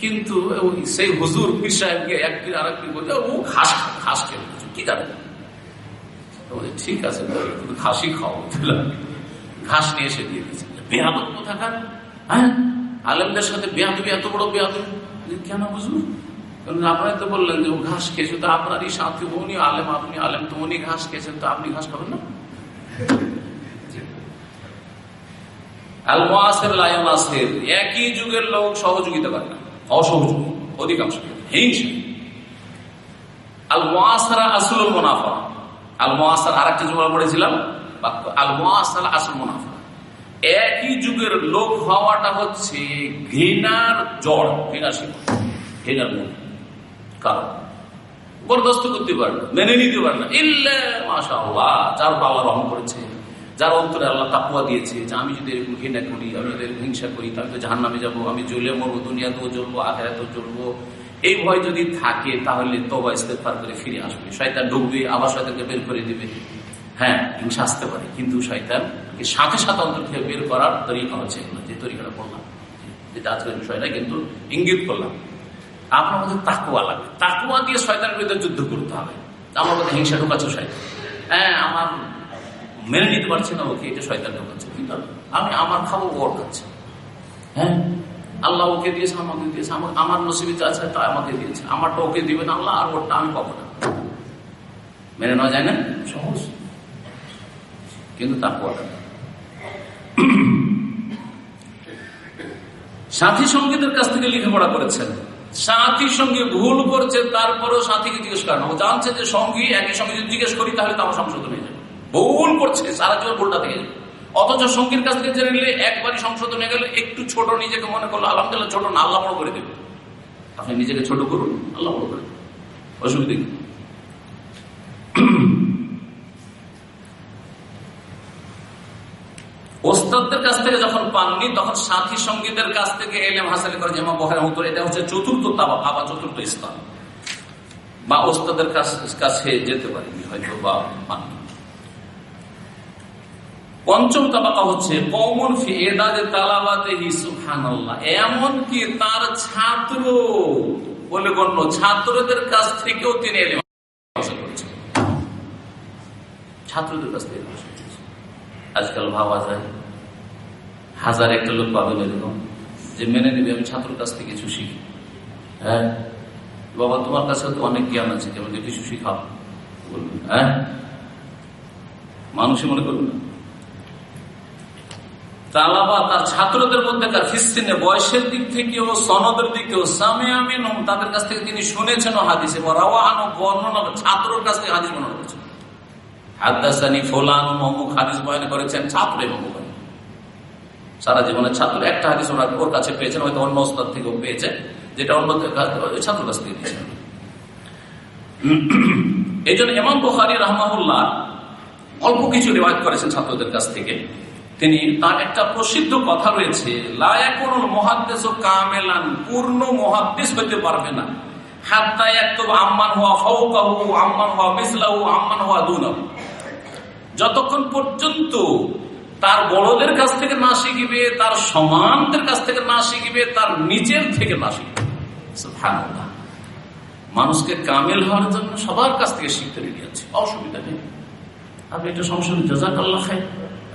কিন্তু সেই হুজুর পীর সাহেবকে একদিন আর একদিন বলছে, ও ঘাস ঘাস খেয়ে কি জানে? ঠিক আছে ঘাসই খাও। ঘাস নিয়ে এসে দিয়ে দিয়েছে। বেহাদব কোথাকার? হ্যাঁ আলেমদের সাথে বেহাদবি এত বড় বেহাদবি কেন বুঝব আপনারা তো বললেন যে ও ঘাস খেয়েছে, তো আপনারই সাথে উনি আলেম, আপনি আলেম, তো উনি ঘাস খেয়েছেন, তো আপনি ঘাস খাবেন না? একই যুগের লোক সহযোগিতা করে না। অসহযোগী, অধিকাংশ। হিংসা। আল মোয়াসারা আসল মুনাফা। আল মোয়াসার আর একটা জমা পড়েছিলাম আল মোয়াসারা আসল মুনাফা। একই যুগের লোক হওয়াটা হচ্ছে ঘৃণার জড় ঘৃণা শিল্প ঘৃণার মূল। কারণ? বরদস্ত করতে পারে না, মেনে নিতে পারে না। ইল্লে মাসা যার আল্লাহ রহম করেছে যার অন্তরে আল্লাহ তাকুয়া দিয়েছে, যে আমি যদি এরকম ঘৃণা করি, আমি যদি হিংসা করি, তাহলে তো জাহান নামে যাব, আমি জ্বলে মরবো, দুনিয়াতেও জ্বলবো, আখেরাতেও জ্বলবো। এই ভয় যদি থাকে, তাহলে তোবা ইস্তেফার করে ফিরে আসবে। শয়তান ঢুকবে আবার শয়তানকে বের করে দিবে। হ্যাঁ হিংসা আসতে পারে, কিন্তু শয়তান সাথে সাথে অন্তর থেকে বের করার তরিকা হচ্ছে যে তরিকাটা বললাম। যেটা আজকের বিষয়টা কিন্তু ইঙ্গিত করলাম। আপনার মধ্যে তাকুয়া লাগবে। তাকুয়া দিয়ে শয়তানের বিরুদ্ধে যুদ্ধ করতে হবে। আমার মধ্যে হিংসা ঢুকাচ্ছে শয়তান। হ্যাঁ আমার মেনে নিতে পারছি না, ওকে এটা শয়তান ঢুকাচ্ছে কিন্তু আমি আমার খাব ওর খাচ্ছে। হ্যাঁ? আল্লাহ ওকে দিয়েছে, আমাকে দিয়েছে। আমার নসিবিতে আছে, তা আমাকে দিয়েছে। আমারটা ওকে দিবে না, আল্লাহ, আর ওরটা আমি পাবো না। মেনে নেওয়া যায় না? সহজ। কিন্তু তাকুয়াটা সাথী সঙ্গীদের কাছ থেকে লেখাপড়া করেছেন। সাথী সঙ্গে ভুল করছে, তারপরেও সাথীকে জিজ্ঞেস করেন। ও জানছে যে সঙ্গী একই সঙ্গে যদি জিজ্ঞেস করি, তাহলে তো সংশোধন হয়ে ভুল করছে, সারা জীবন ভুলটা থেকে যাবে। অথচ সঙ্গীর কাছ থেকে জেনে নিলে একবারই সংশোধন হয়ে গেলে, একটু ছোট নিজেকে মনে করল, আলহামদুলিল্লাহ ছোট না, আল্লাহ করে দেবে। আপনি নিজেকে ছোট করুন, আল্লাহ বড় করে অসুবিধা কি? ওস্তাদদের কাছ থেকে যখন পাননি, তখন সাথী সঙ্গীতের কাছ থেকে এলেম হাসাল করে যেমন বহার মতো, এটা হচ্ছে চতুর্থ তাবা বা চতুর্থ স্থান। বা ওস্তাদের কাছে যেতে পারেনি হয়তো বা পাননি। পঞ্চম তাবাকা হচ্ছে কমন ফি এদাদে তালাবাতে এমনকি তার ছাত্র বলে গণ্য, ছাত্রদের কাছ থেকেও তিনি এলেম ছাত্রদের কাছ থেকে আজকাল ভাবা যায়, হাজার একটা লোক পাবেন এরকম, যে মেনে নেবে, আমি ছাত্র কাছ থেকে কিছু শিখি। হ্যাঁ? বাবা, তোমার কাছে তো অনেক জ্ঞান আছে যেমন কিছু শিখাও। বলবেন হ্যাঁ? মানুষই মনে করবে না। তালাবা তার ছাত্রদের মধ্যেকার ফিসিনে বয়সের দিক থেকেও, সনদের দিকেও, সামে আমিন তাদের কাছ থেকে তিনি শুনেছেন হাদিসে বর্ণনা ছাত্রের কাছ থেকে হাদিস বর্ণনা করেছেন। হাদাসানি ফোলান অমুক হাদিস বয়ন করেছেন ছাত্র এবং সারা জীবনের ছাত্র একটা হাদিস ওরা ওর কাছে পেয়েছেন, হয়তো অন্য ওস্তাদ থেকেও পেয়েছেন, যেটা অন্য ছাত্র কাছ থেকে দিয়েছেন। এই জন্য এমন বুখারি রহমাহুল্লাহ অল্প কিছু রেওয়াজ করেছেন ছাত্রদের কাছ থেকে। তিনি তার একটা প্রসিদ্ধ কথা রয়েছে কামেলান পূর্ণ মহাদ্দেশ হইতে পারবে না। আম্মান হওয়া আম্মান হওয়া আম্মান হওয়া যতক্ষণ পর্যন্ত তার বড়দের কাছ থেকে না শিখিবে, তার সমানদের কাছ থেকে না শিখিবে, তার নিজের থেকে না শিখবে। মানুষকে কামেল হওয়ার জন্য সবার কাছ থেকে শিখতে রেডি আছে। অসুবিধা নেই। আপনি এটা সংশোধন জাজাক আল্লাহ খাই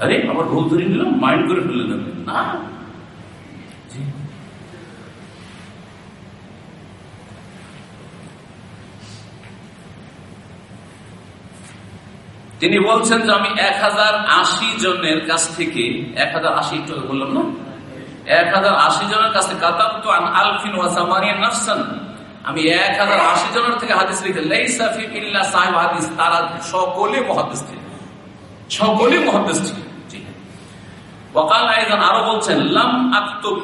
আরে আমার ভুল ধরে নিলাম মাইন্ড করে ফেলে দেবেন না। তিনি বলছেন যে আমি এক হাজার আশি জনের কাছ থেকে, এক হাজার আশি একটু বললাম না? এক হাজার আশি জনের কাছ আমি এক হাজার আশি জনের থেকে হাদিস লিখে লাইসাফি ইল্লা সাহেব হাদিস, তারা সকলে মহাদিস ছিলেন সকলে মহাদিস ছিলেন ওয়াকাল আইজান আরও বলছেন, লাম আক্তুব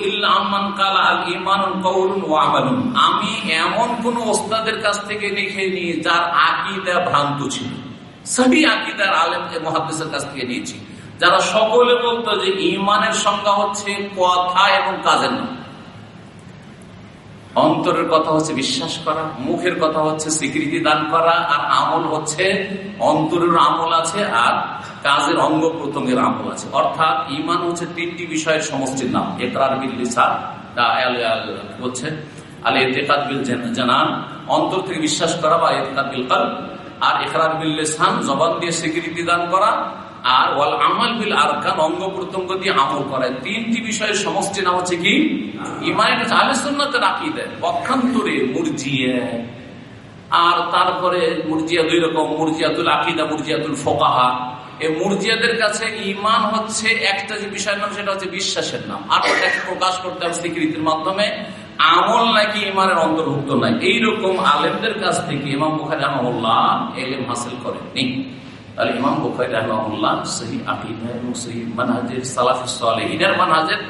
আমি এমন কোন ওস্তাদের কাছ থেকে লিখে নি যার আকিদা ভ্রান্ত ছিল। সবই আকিদার আলেম মহাদেশের কাছ থেকে নিয়েছি। যারা সকলে বলতো যে ইমানের সংজ্ঞা হচ্ছে কথা এবং কাজের নাম। অন্তরের কথা হচ্ছে বিশ্বাস করা, মুখের কথা হচ্ছে স্বীকৃতি দান করা, আর আমল হচ্ছে অন্তরের আমল আছে আর কাজের অঙ্গ প্রত্যঙ্গের আমল আছে। অর্থাৎ ইমান হচ্ছে তিনটি বিষয়ের সমষ্টির নাম। একরার বিল্লিসা হচ্ছে আল এতেকাদ বিল জানান, অন্তর থেকে বিশ্বাস করা বা এতেকাদ বিল কাল আর এখরার বিল লেসান, জবান দিয়ে স্বীকৃতি দান করা আর ওয়াল আমাল বিল আরকান, অঙ্গ প্রত্যঙ্গ দিয়ে আমল তিনটি বিষয়ের সমষ্টি নাম হচ্ছে কি? ইমানের আহলে সুন্নাতের আকীদা, পক্ষান্তরে মুরজিয়া। আর তারপরে মুরজিয়া দুই রকম আকিদা ফোকাহা। এই মুরজিয়াদের কাছে ইমান হচ্ছে একটা যে বিষয়ের নাম, সেটা হচ্ছে বিশ্বাসের নাম। আর ওটাকে প্রকাশ করতে হবে স্বীকৃতির মাধ্যমে। আমল নাকি ইমানের অন্তর্ভুক্ত নাই। এইরকম আলেমদের কাছ থেকে ইমাম বুখারি রহমুল্লাহ এলেম হাসিল করেননি। তাহলে ইমাম বুখারি রহমুল্লাহ সহি আকিদা এবং সহি মানহাজের সালাফি সালেহিনের মানহাজের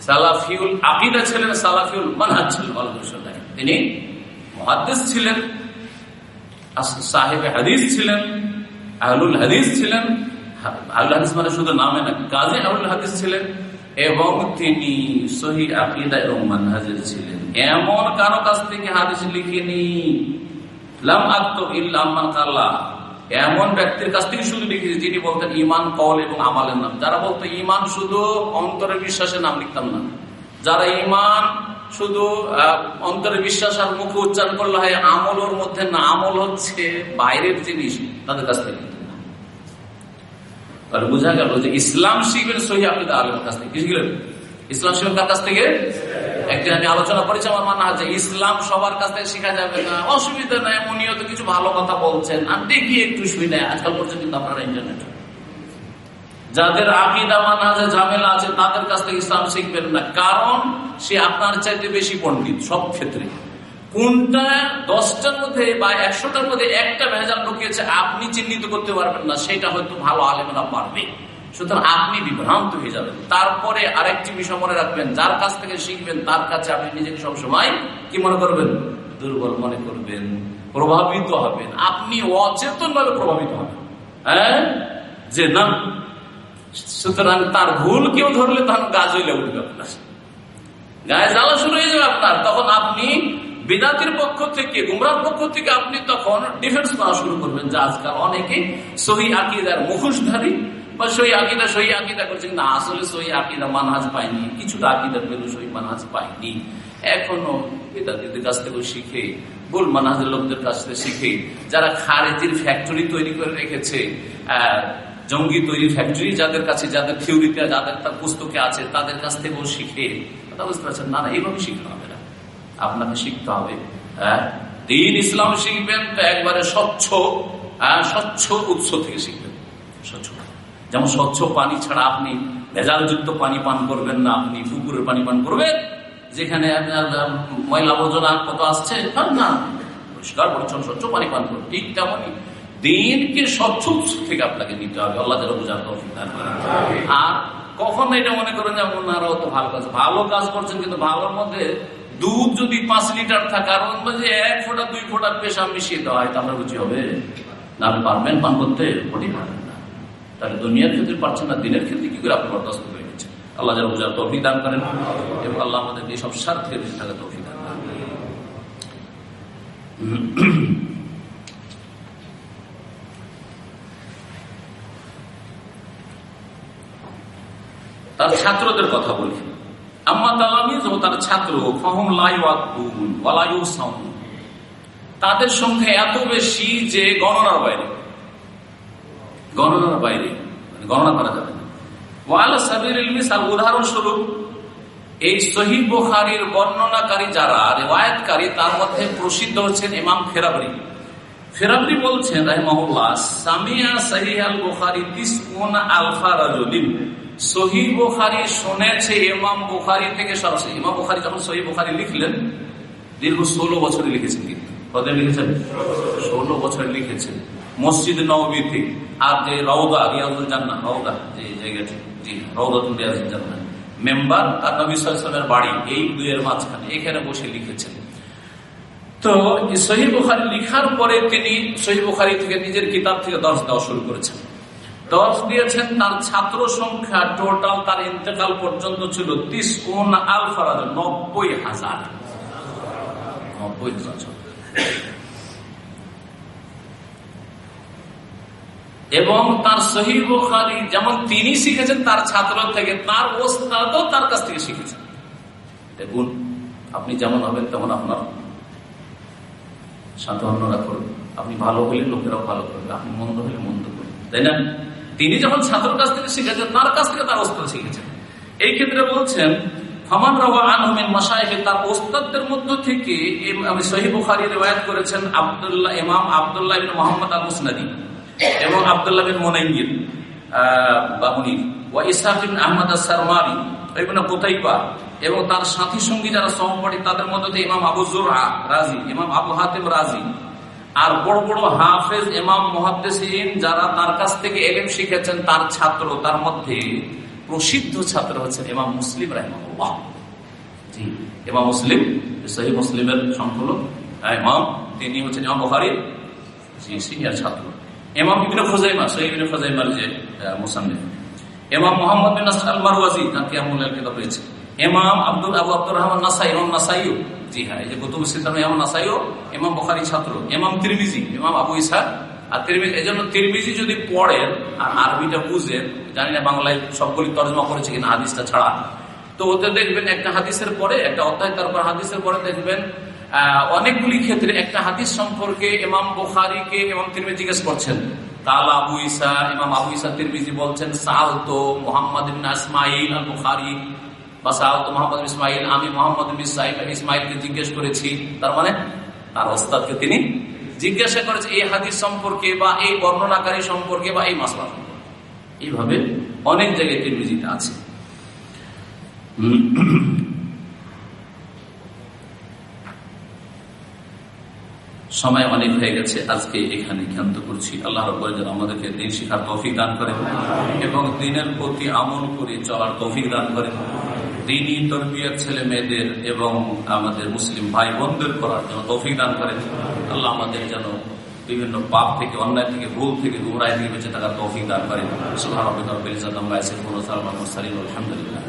সালাফিউল আকিদা ছিলেন সালাফিউল মানহাজ ছিলেন তিনি মহাদ্দেশ ছিলেন সাহেব হাদিস ছিলেন, আহলুল হাদিস ছিলেন। আহুল হাদিস মানে শুধু নামে না, কাজে আহুল হাদিস ছিলেন এবং তিনি সহি আকিদা এবং মানহাজের ছিলেন। এমন কারও কাছ থেকে হাদিস লিখিনি। লাম আক্তব ইল্লাম্মান কাল্লা। এমন ব্যক্তির কাছ থেকে শুধু লিখেছি যিনি বলতেন ইমান কল এবং আমালের নাম। যারা বলতো ইমান শুধু অন্তরের বিশ্বাসের নাম লিখতাম না। যারা ইমান শুধু অন্তরে বিশ্বাস আর মুখে উচ্চারণ করলে হয় আমল ওর মধ্যে না, আমল হচ্ছে বাইরের জিনিস, তাদের কাছ থেকে তাহলে বোঝা গেল যে ইসলাম শিখবেন সহি আকিদা আলমের কাছ থেকে। কি শিখলেন? ইসলাম শিখবেন কার কাছ থেকে? একদিন আমি আলোচনা করেছি, আমার মানা আছে, ইসলাম সবার কাছ শেখা যাবে না, অসুবিধা নাই উনিও তো কিছু ভালো কথা বলছেন। আমি দেখি একটু নেয় আজকাল পর্যন্ত কিন্তু আপনারা ইন্টারনেট যাদের আকিদা মানহাজে ঝামেলা আছে, তাদের কাছ থেকে ইসলাম শিখবেন না। কারণ সে আপনার চাইতে বেশি পণ্ডিত, সব ক্ষেত্রে। কোনটা দশটার মধ্যে বা একশোটার মধ্যে একটা ভেজাল ঢুকিয়েছে, আপনি চিহ্নিত করতে পারবেন না, সেটা হয়তো ভালো আলেমরা পারবে। সুতরাং আপনি বিভ্রান্ত হয়ে যাবেন। তারপরে আরেকটি বিষয় মনে রাখবেন, যার কাছ থেকে শিখবেন, তার কাছে আপনি নিজেকে সবসময় কি মনে করবেন? দুর্বল মনে করবেন, প্রভাবিত হবেন। আপনি অচেতন ভাবে প্রভাবিত হবেন। হ্যাঁ? যে না, সুতরাং তার ভুল কেউ ধরলে তখন গাছ হইলে উঠবে আপনার। গায়ে জ্বালা শুরু হয়ে যাবে আপনার। তখন আপনি বিদাতির পক্ষ থেকে গুমরার পক্ষ থেকে আপনি তখন ডিফেন্স করা শুরু করবেন। যে আজকাল অনেকে সহি আকিদার মুখোশধারী বা সহি আকিদা সহি আকিদা করছেন। না, আসলে সহি আকিদা মানহাজ পাইনি কিছুটা আকিদার পেলে সহি মানহাজ পাইনি এখনও বিদাতিদের কাছ থেকে শিখে গোল মানহাজের লোকদের কাছ থেকে শিখে, যারা খারেজির ফ্যাক্টরি তৈরি করে রেখেছে জঙ্গি তৈরি ফ্যাক্টরি যাদের কাছে যাদের থিওরিতে যাদের তার পুস্তকে আছে, তাদের কাছ থেকেও শিখে। কথা বুঝতে পারছেন? না না, এইভাবে শিখতে হবে না। আপনাকে শিখতে হবে হ্যাঁ? দিন ইসলাম শিখবেন, তো একবারে স্বচ্ছ হ্যাঁ স্বচ্ছ উৎস থেকে শিখবেন। স্বচ্ছ যেমন স্বচ্ছ পানি ছাড়া আপনি ভেজালযুক্ত পানি পান করবেন না, আপনি পুকুরের পানি পান করবেন, যেখানে আপনার ময়লা আবর্জনা কত আসছে, না পরিষ্কার, পরিচ্ছন্ন, স্বচ্ছ পানি পান করবেন ঠিক তেমনই দিনকে স্বচ্ছ থেকে আপনাকে নিতে হবে, আল্লাহ যেন বোঝার আর কখন এটা মনে করেন যে ওনারাও তো ভালো কাজ ভালো কাজ করছেন, কিন্তু ভালোর মধ্যে দুধ যদি পাঁচ লিটার থাকে, আর মধ্যে এক ফোটা, দুই ফোটার পেশা মিশিয়ে দেওয়া হয়, তাহলে বুঝি হবে? না পারবেন পান করতে ওটি পারবেন। না তাহলে দুনিয়ার ক্ষেত্রে পারছেন না, দিনের ক্ষেত্রে কি করে আপনি বরদাস্ত করে গেছেন আল্লাহ যেন বোঝার তফি দান করেন এবং আল্লাহ আমাদের সব স্বার্থে বেশি থাকা তফি দান করেন। তার ছাত্রদের কথা বলি। আম্মা তার ছাত্র তাদের সংখ্যা এত বেশি যে গণনার বাইরে। গণনার বাইরে মানে গণনা করা যাবে না। ওয়ালা উদাহরণস্বরূপ, এই শহীদ বোখারির বর্ণনাকারী যারা, রেওয়ায়তকারী, তার মধ্যে প্রসিদ্ধ হচ্ছেন ইমাম ফেরাবরি। ফেরাবরি বলছেন, রাহিমহুল্লাহ, সামিয়া সহিহ আল বুখারী তিসউন আলফা রাজুলিন। সহি বুখারি শুনেছে ইমাম বুখারি থেকে সরাসরি। ইমাম বুখারি যখন সহি বুখারি লিখলেন, দীর্ঘ ষোলো বছরে লিখেছেন কিন্তু। কত লিখেছেন? ষোলো বছরে লিখেছেন। মসজিদ নবীতে আর যে রৌদা রিয়াজুল জান্না রৌদা যে জায়গাটি, জি রৌদাতুল রিয়াজুল জান্না মেম্বার আর নবী সালামের বাড়ি, এই দুইয়ের মাঝখানে। এখানে বসে লিখেছেন। তো সহি বুখারি লিখার পরে তিনি সহি বুখারি থেকে নিজের কিতাব থেকে দর্শ দেওয়া শুরু করেছেন। দশ দিয়েছেন, তার ছাত্র সংখ্যা টোটাল তার ইন্তেকাল পর্যন্ত ছিল তিস কোন আলফারাজ নব্বই হাজার। নব্বই হাজার। এবং তার সহি যেমন তিনি শিখেছেন, তার ছাত্র থেকে তার ওস্তাদও তার কাছ থেকে শিখেছেন। দেখুন, আপনি যেমন হবেন তেমন আপনার সাথে অন্যরা করবে আপনি ভালো হলে লোকেরাও ভালো করবে, আপনি মন্দ হলে মন্দ করবে তাই না? তিনি যখন ছাত্র কাছ থেকে শিখেছেন, তার কাছ থেকে তার অস্ত্র শিখেছেন। এই ক্ষেত্রে বলছেন, ফমান থেকে সহি ইমাম আব্দুল্লাহ মোহাম্মদ আল মুসনাদি এবং আব্দুল্লাহ বিন মোনাইমির বা মুনির ওয়া ইসহাক বিন আহমদ সারমারি এবং তার সাথী সঙ্গী যারা সহপাঠী তাদের মধ্যে ইমাম আবু জুরআ রাজি, ইমাম আবু হাতিম রাজি। আর বড় বড় হাফেজ, ইমাম মুহাদ্দিসিন যারা তার কাছ থেকে এলেম শিখেছেন, তার ছাত্র, তার মধ্যে প্রসিদ্ধ ছাত্র হচ্ছেন ইমাম মুসলিম রাহমাহুল্লাহ। জি, ইমাম মুসলিম, সহি মুসলিমের সংকলক, ইমাম, তিনি হচ্ছেন ইমাম বুখারীর জি, সিনিয়র ছাত্র। ইমাম ইবনে খুজাইমা সহি ইবনে খুজাইমার যে মুসান্নিফ। ইমাম মোহাম্মদ বিন আল মারওয়াজি তার কিয়ামুল কিতাব রয়েছে। ইমাম আব্দুল, আবু আব্দুর রহমান নাসাই, ইমাম নাসাইও, জি হ্যাঁ এই যে কুতুব সিদ্ধাম ইমাম নাসাইও, ইমাম বুখারী ছাত্র, ইমাম তিরমিজি, ইমাম আবু ইসা আর তিরমিজি এই জন্য তিরমিজি যদি পড়েন আর আরবিটা বুঝেন, জানি না বাংলায় সবগুলি তর্জমা করেছে কিনা হাদিসটা ছাড়া। তো ওতে দেখবেন একটা হাদিসের পরে, একটা অধ্যায়, তারপর হাদিসের পরে দেখবেন অনেকগুলি ক্ষেত্রে একটা হাদিস সম্পর্কে ইমাম বুখারিকে ইমাম তিরমি জিজ্ঞেস করছেন। আবু ইমাম আবু বলছেন ইসমাইল বা আমি মোহাম্মদ ইসমাইলকে জিজ্ঞেস করেছি। তার মানে তার তিনি এই সম্পর্কে বা এই বর্ণনাকারী সম্পর্কে বা এই মাসলা এইভাবে অনেক জায়গায় তিরমিজিতে আছে। সময় অনেক হয়ে গেছে, আজকে এখানে ক্ষান্ত করছি। আল্লাহ রব্বর যেন আমাদেরকে দিন শিখার তৌফিক দান করেন এবং দিনের প্রতি আমল করে চলার তৌফিক দান করেন দিনই তরবিয়ার ছেলে মেয়েদের এবং আমাদের মুসলিম ভাই বোনদের করার জন্য তৌফিক দান করেন আল্লাহ আমাদের যেন বিভিন্ন পাপ থেকে, অন্যায় থেকে, ভুল থেকে গুমরায় থেকে বেঁচে থাকার তৌফিক দান করেন সুহান আলহামদুলিল্লাহ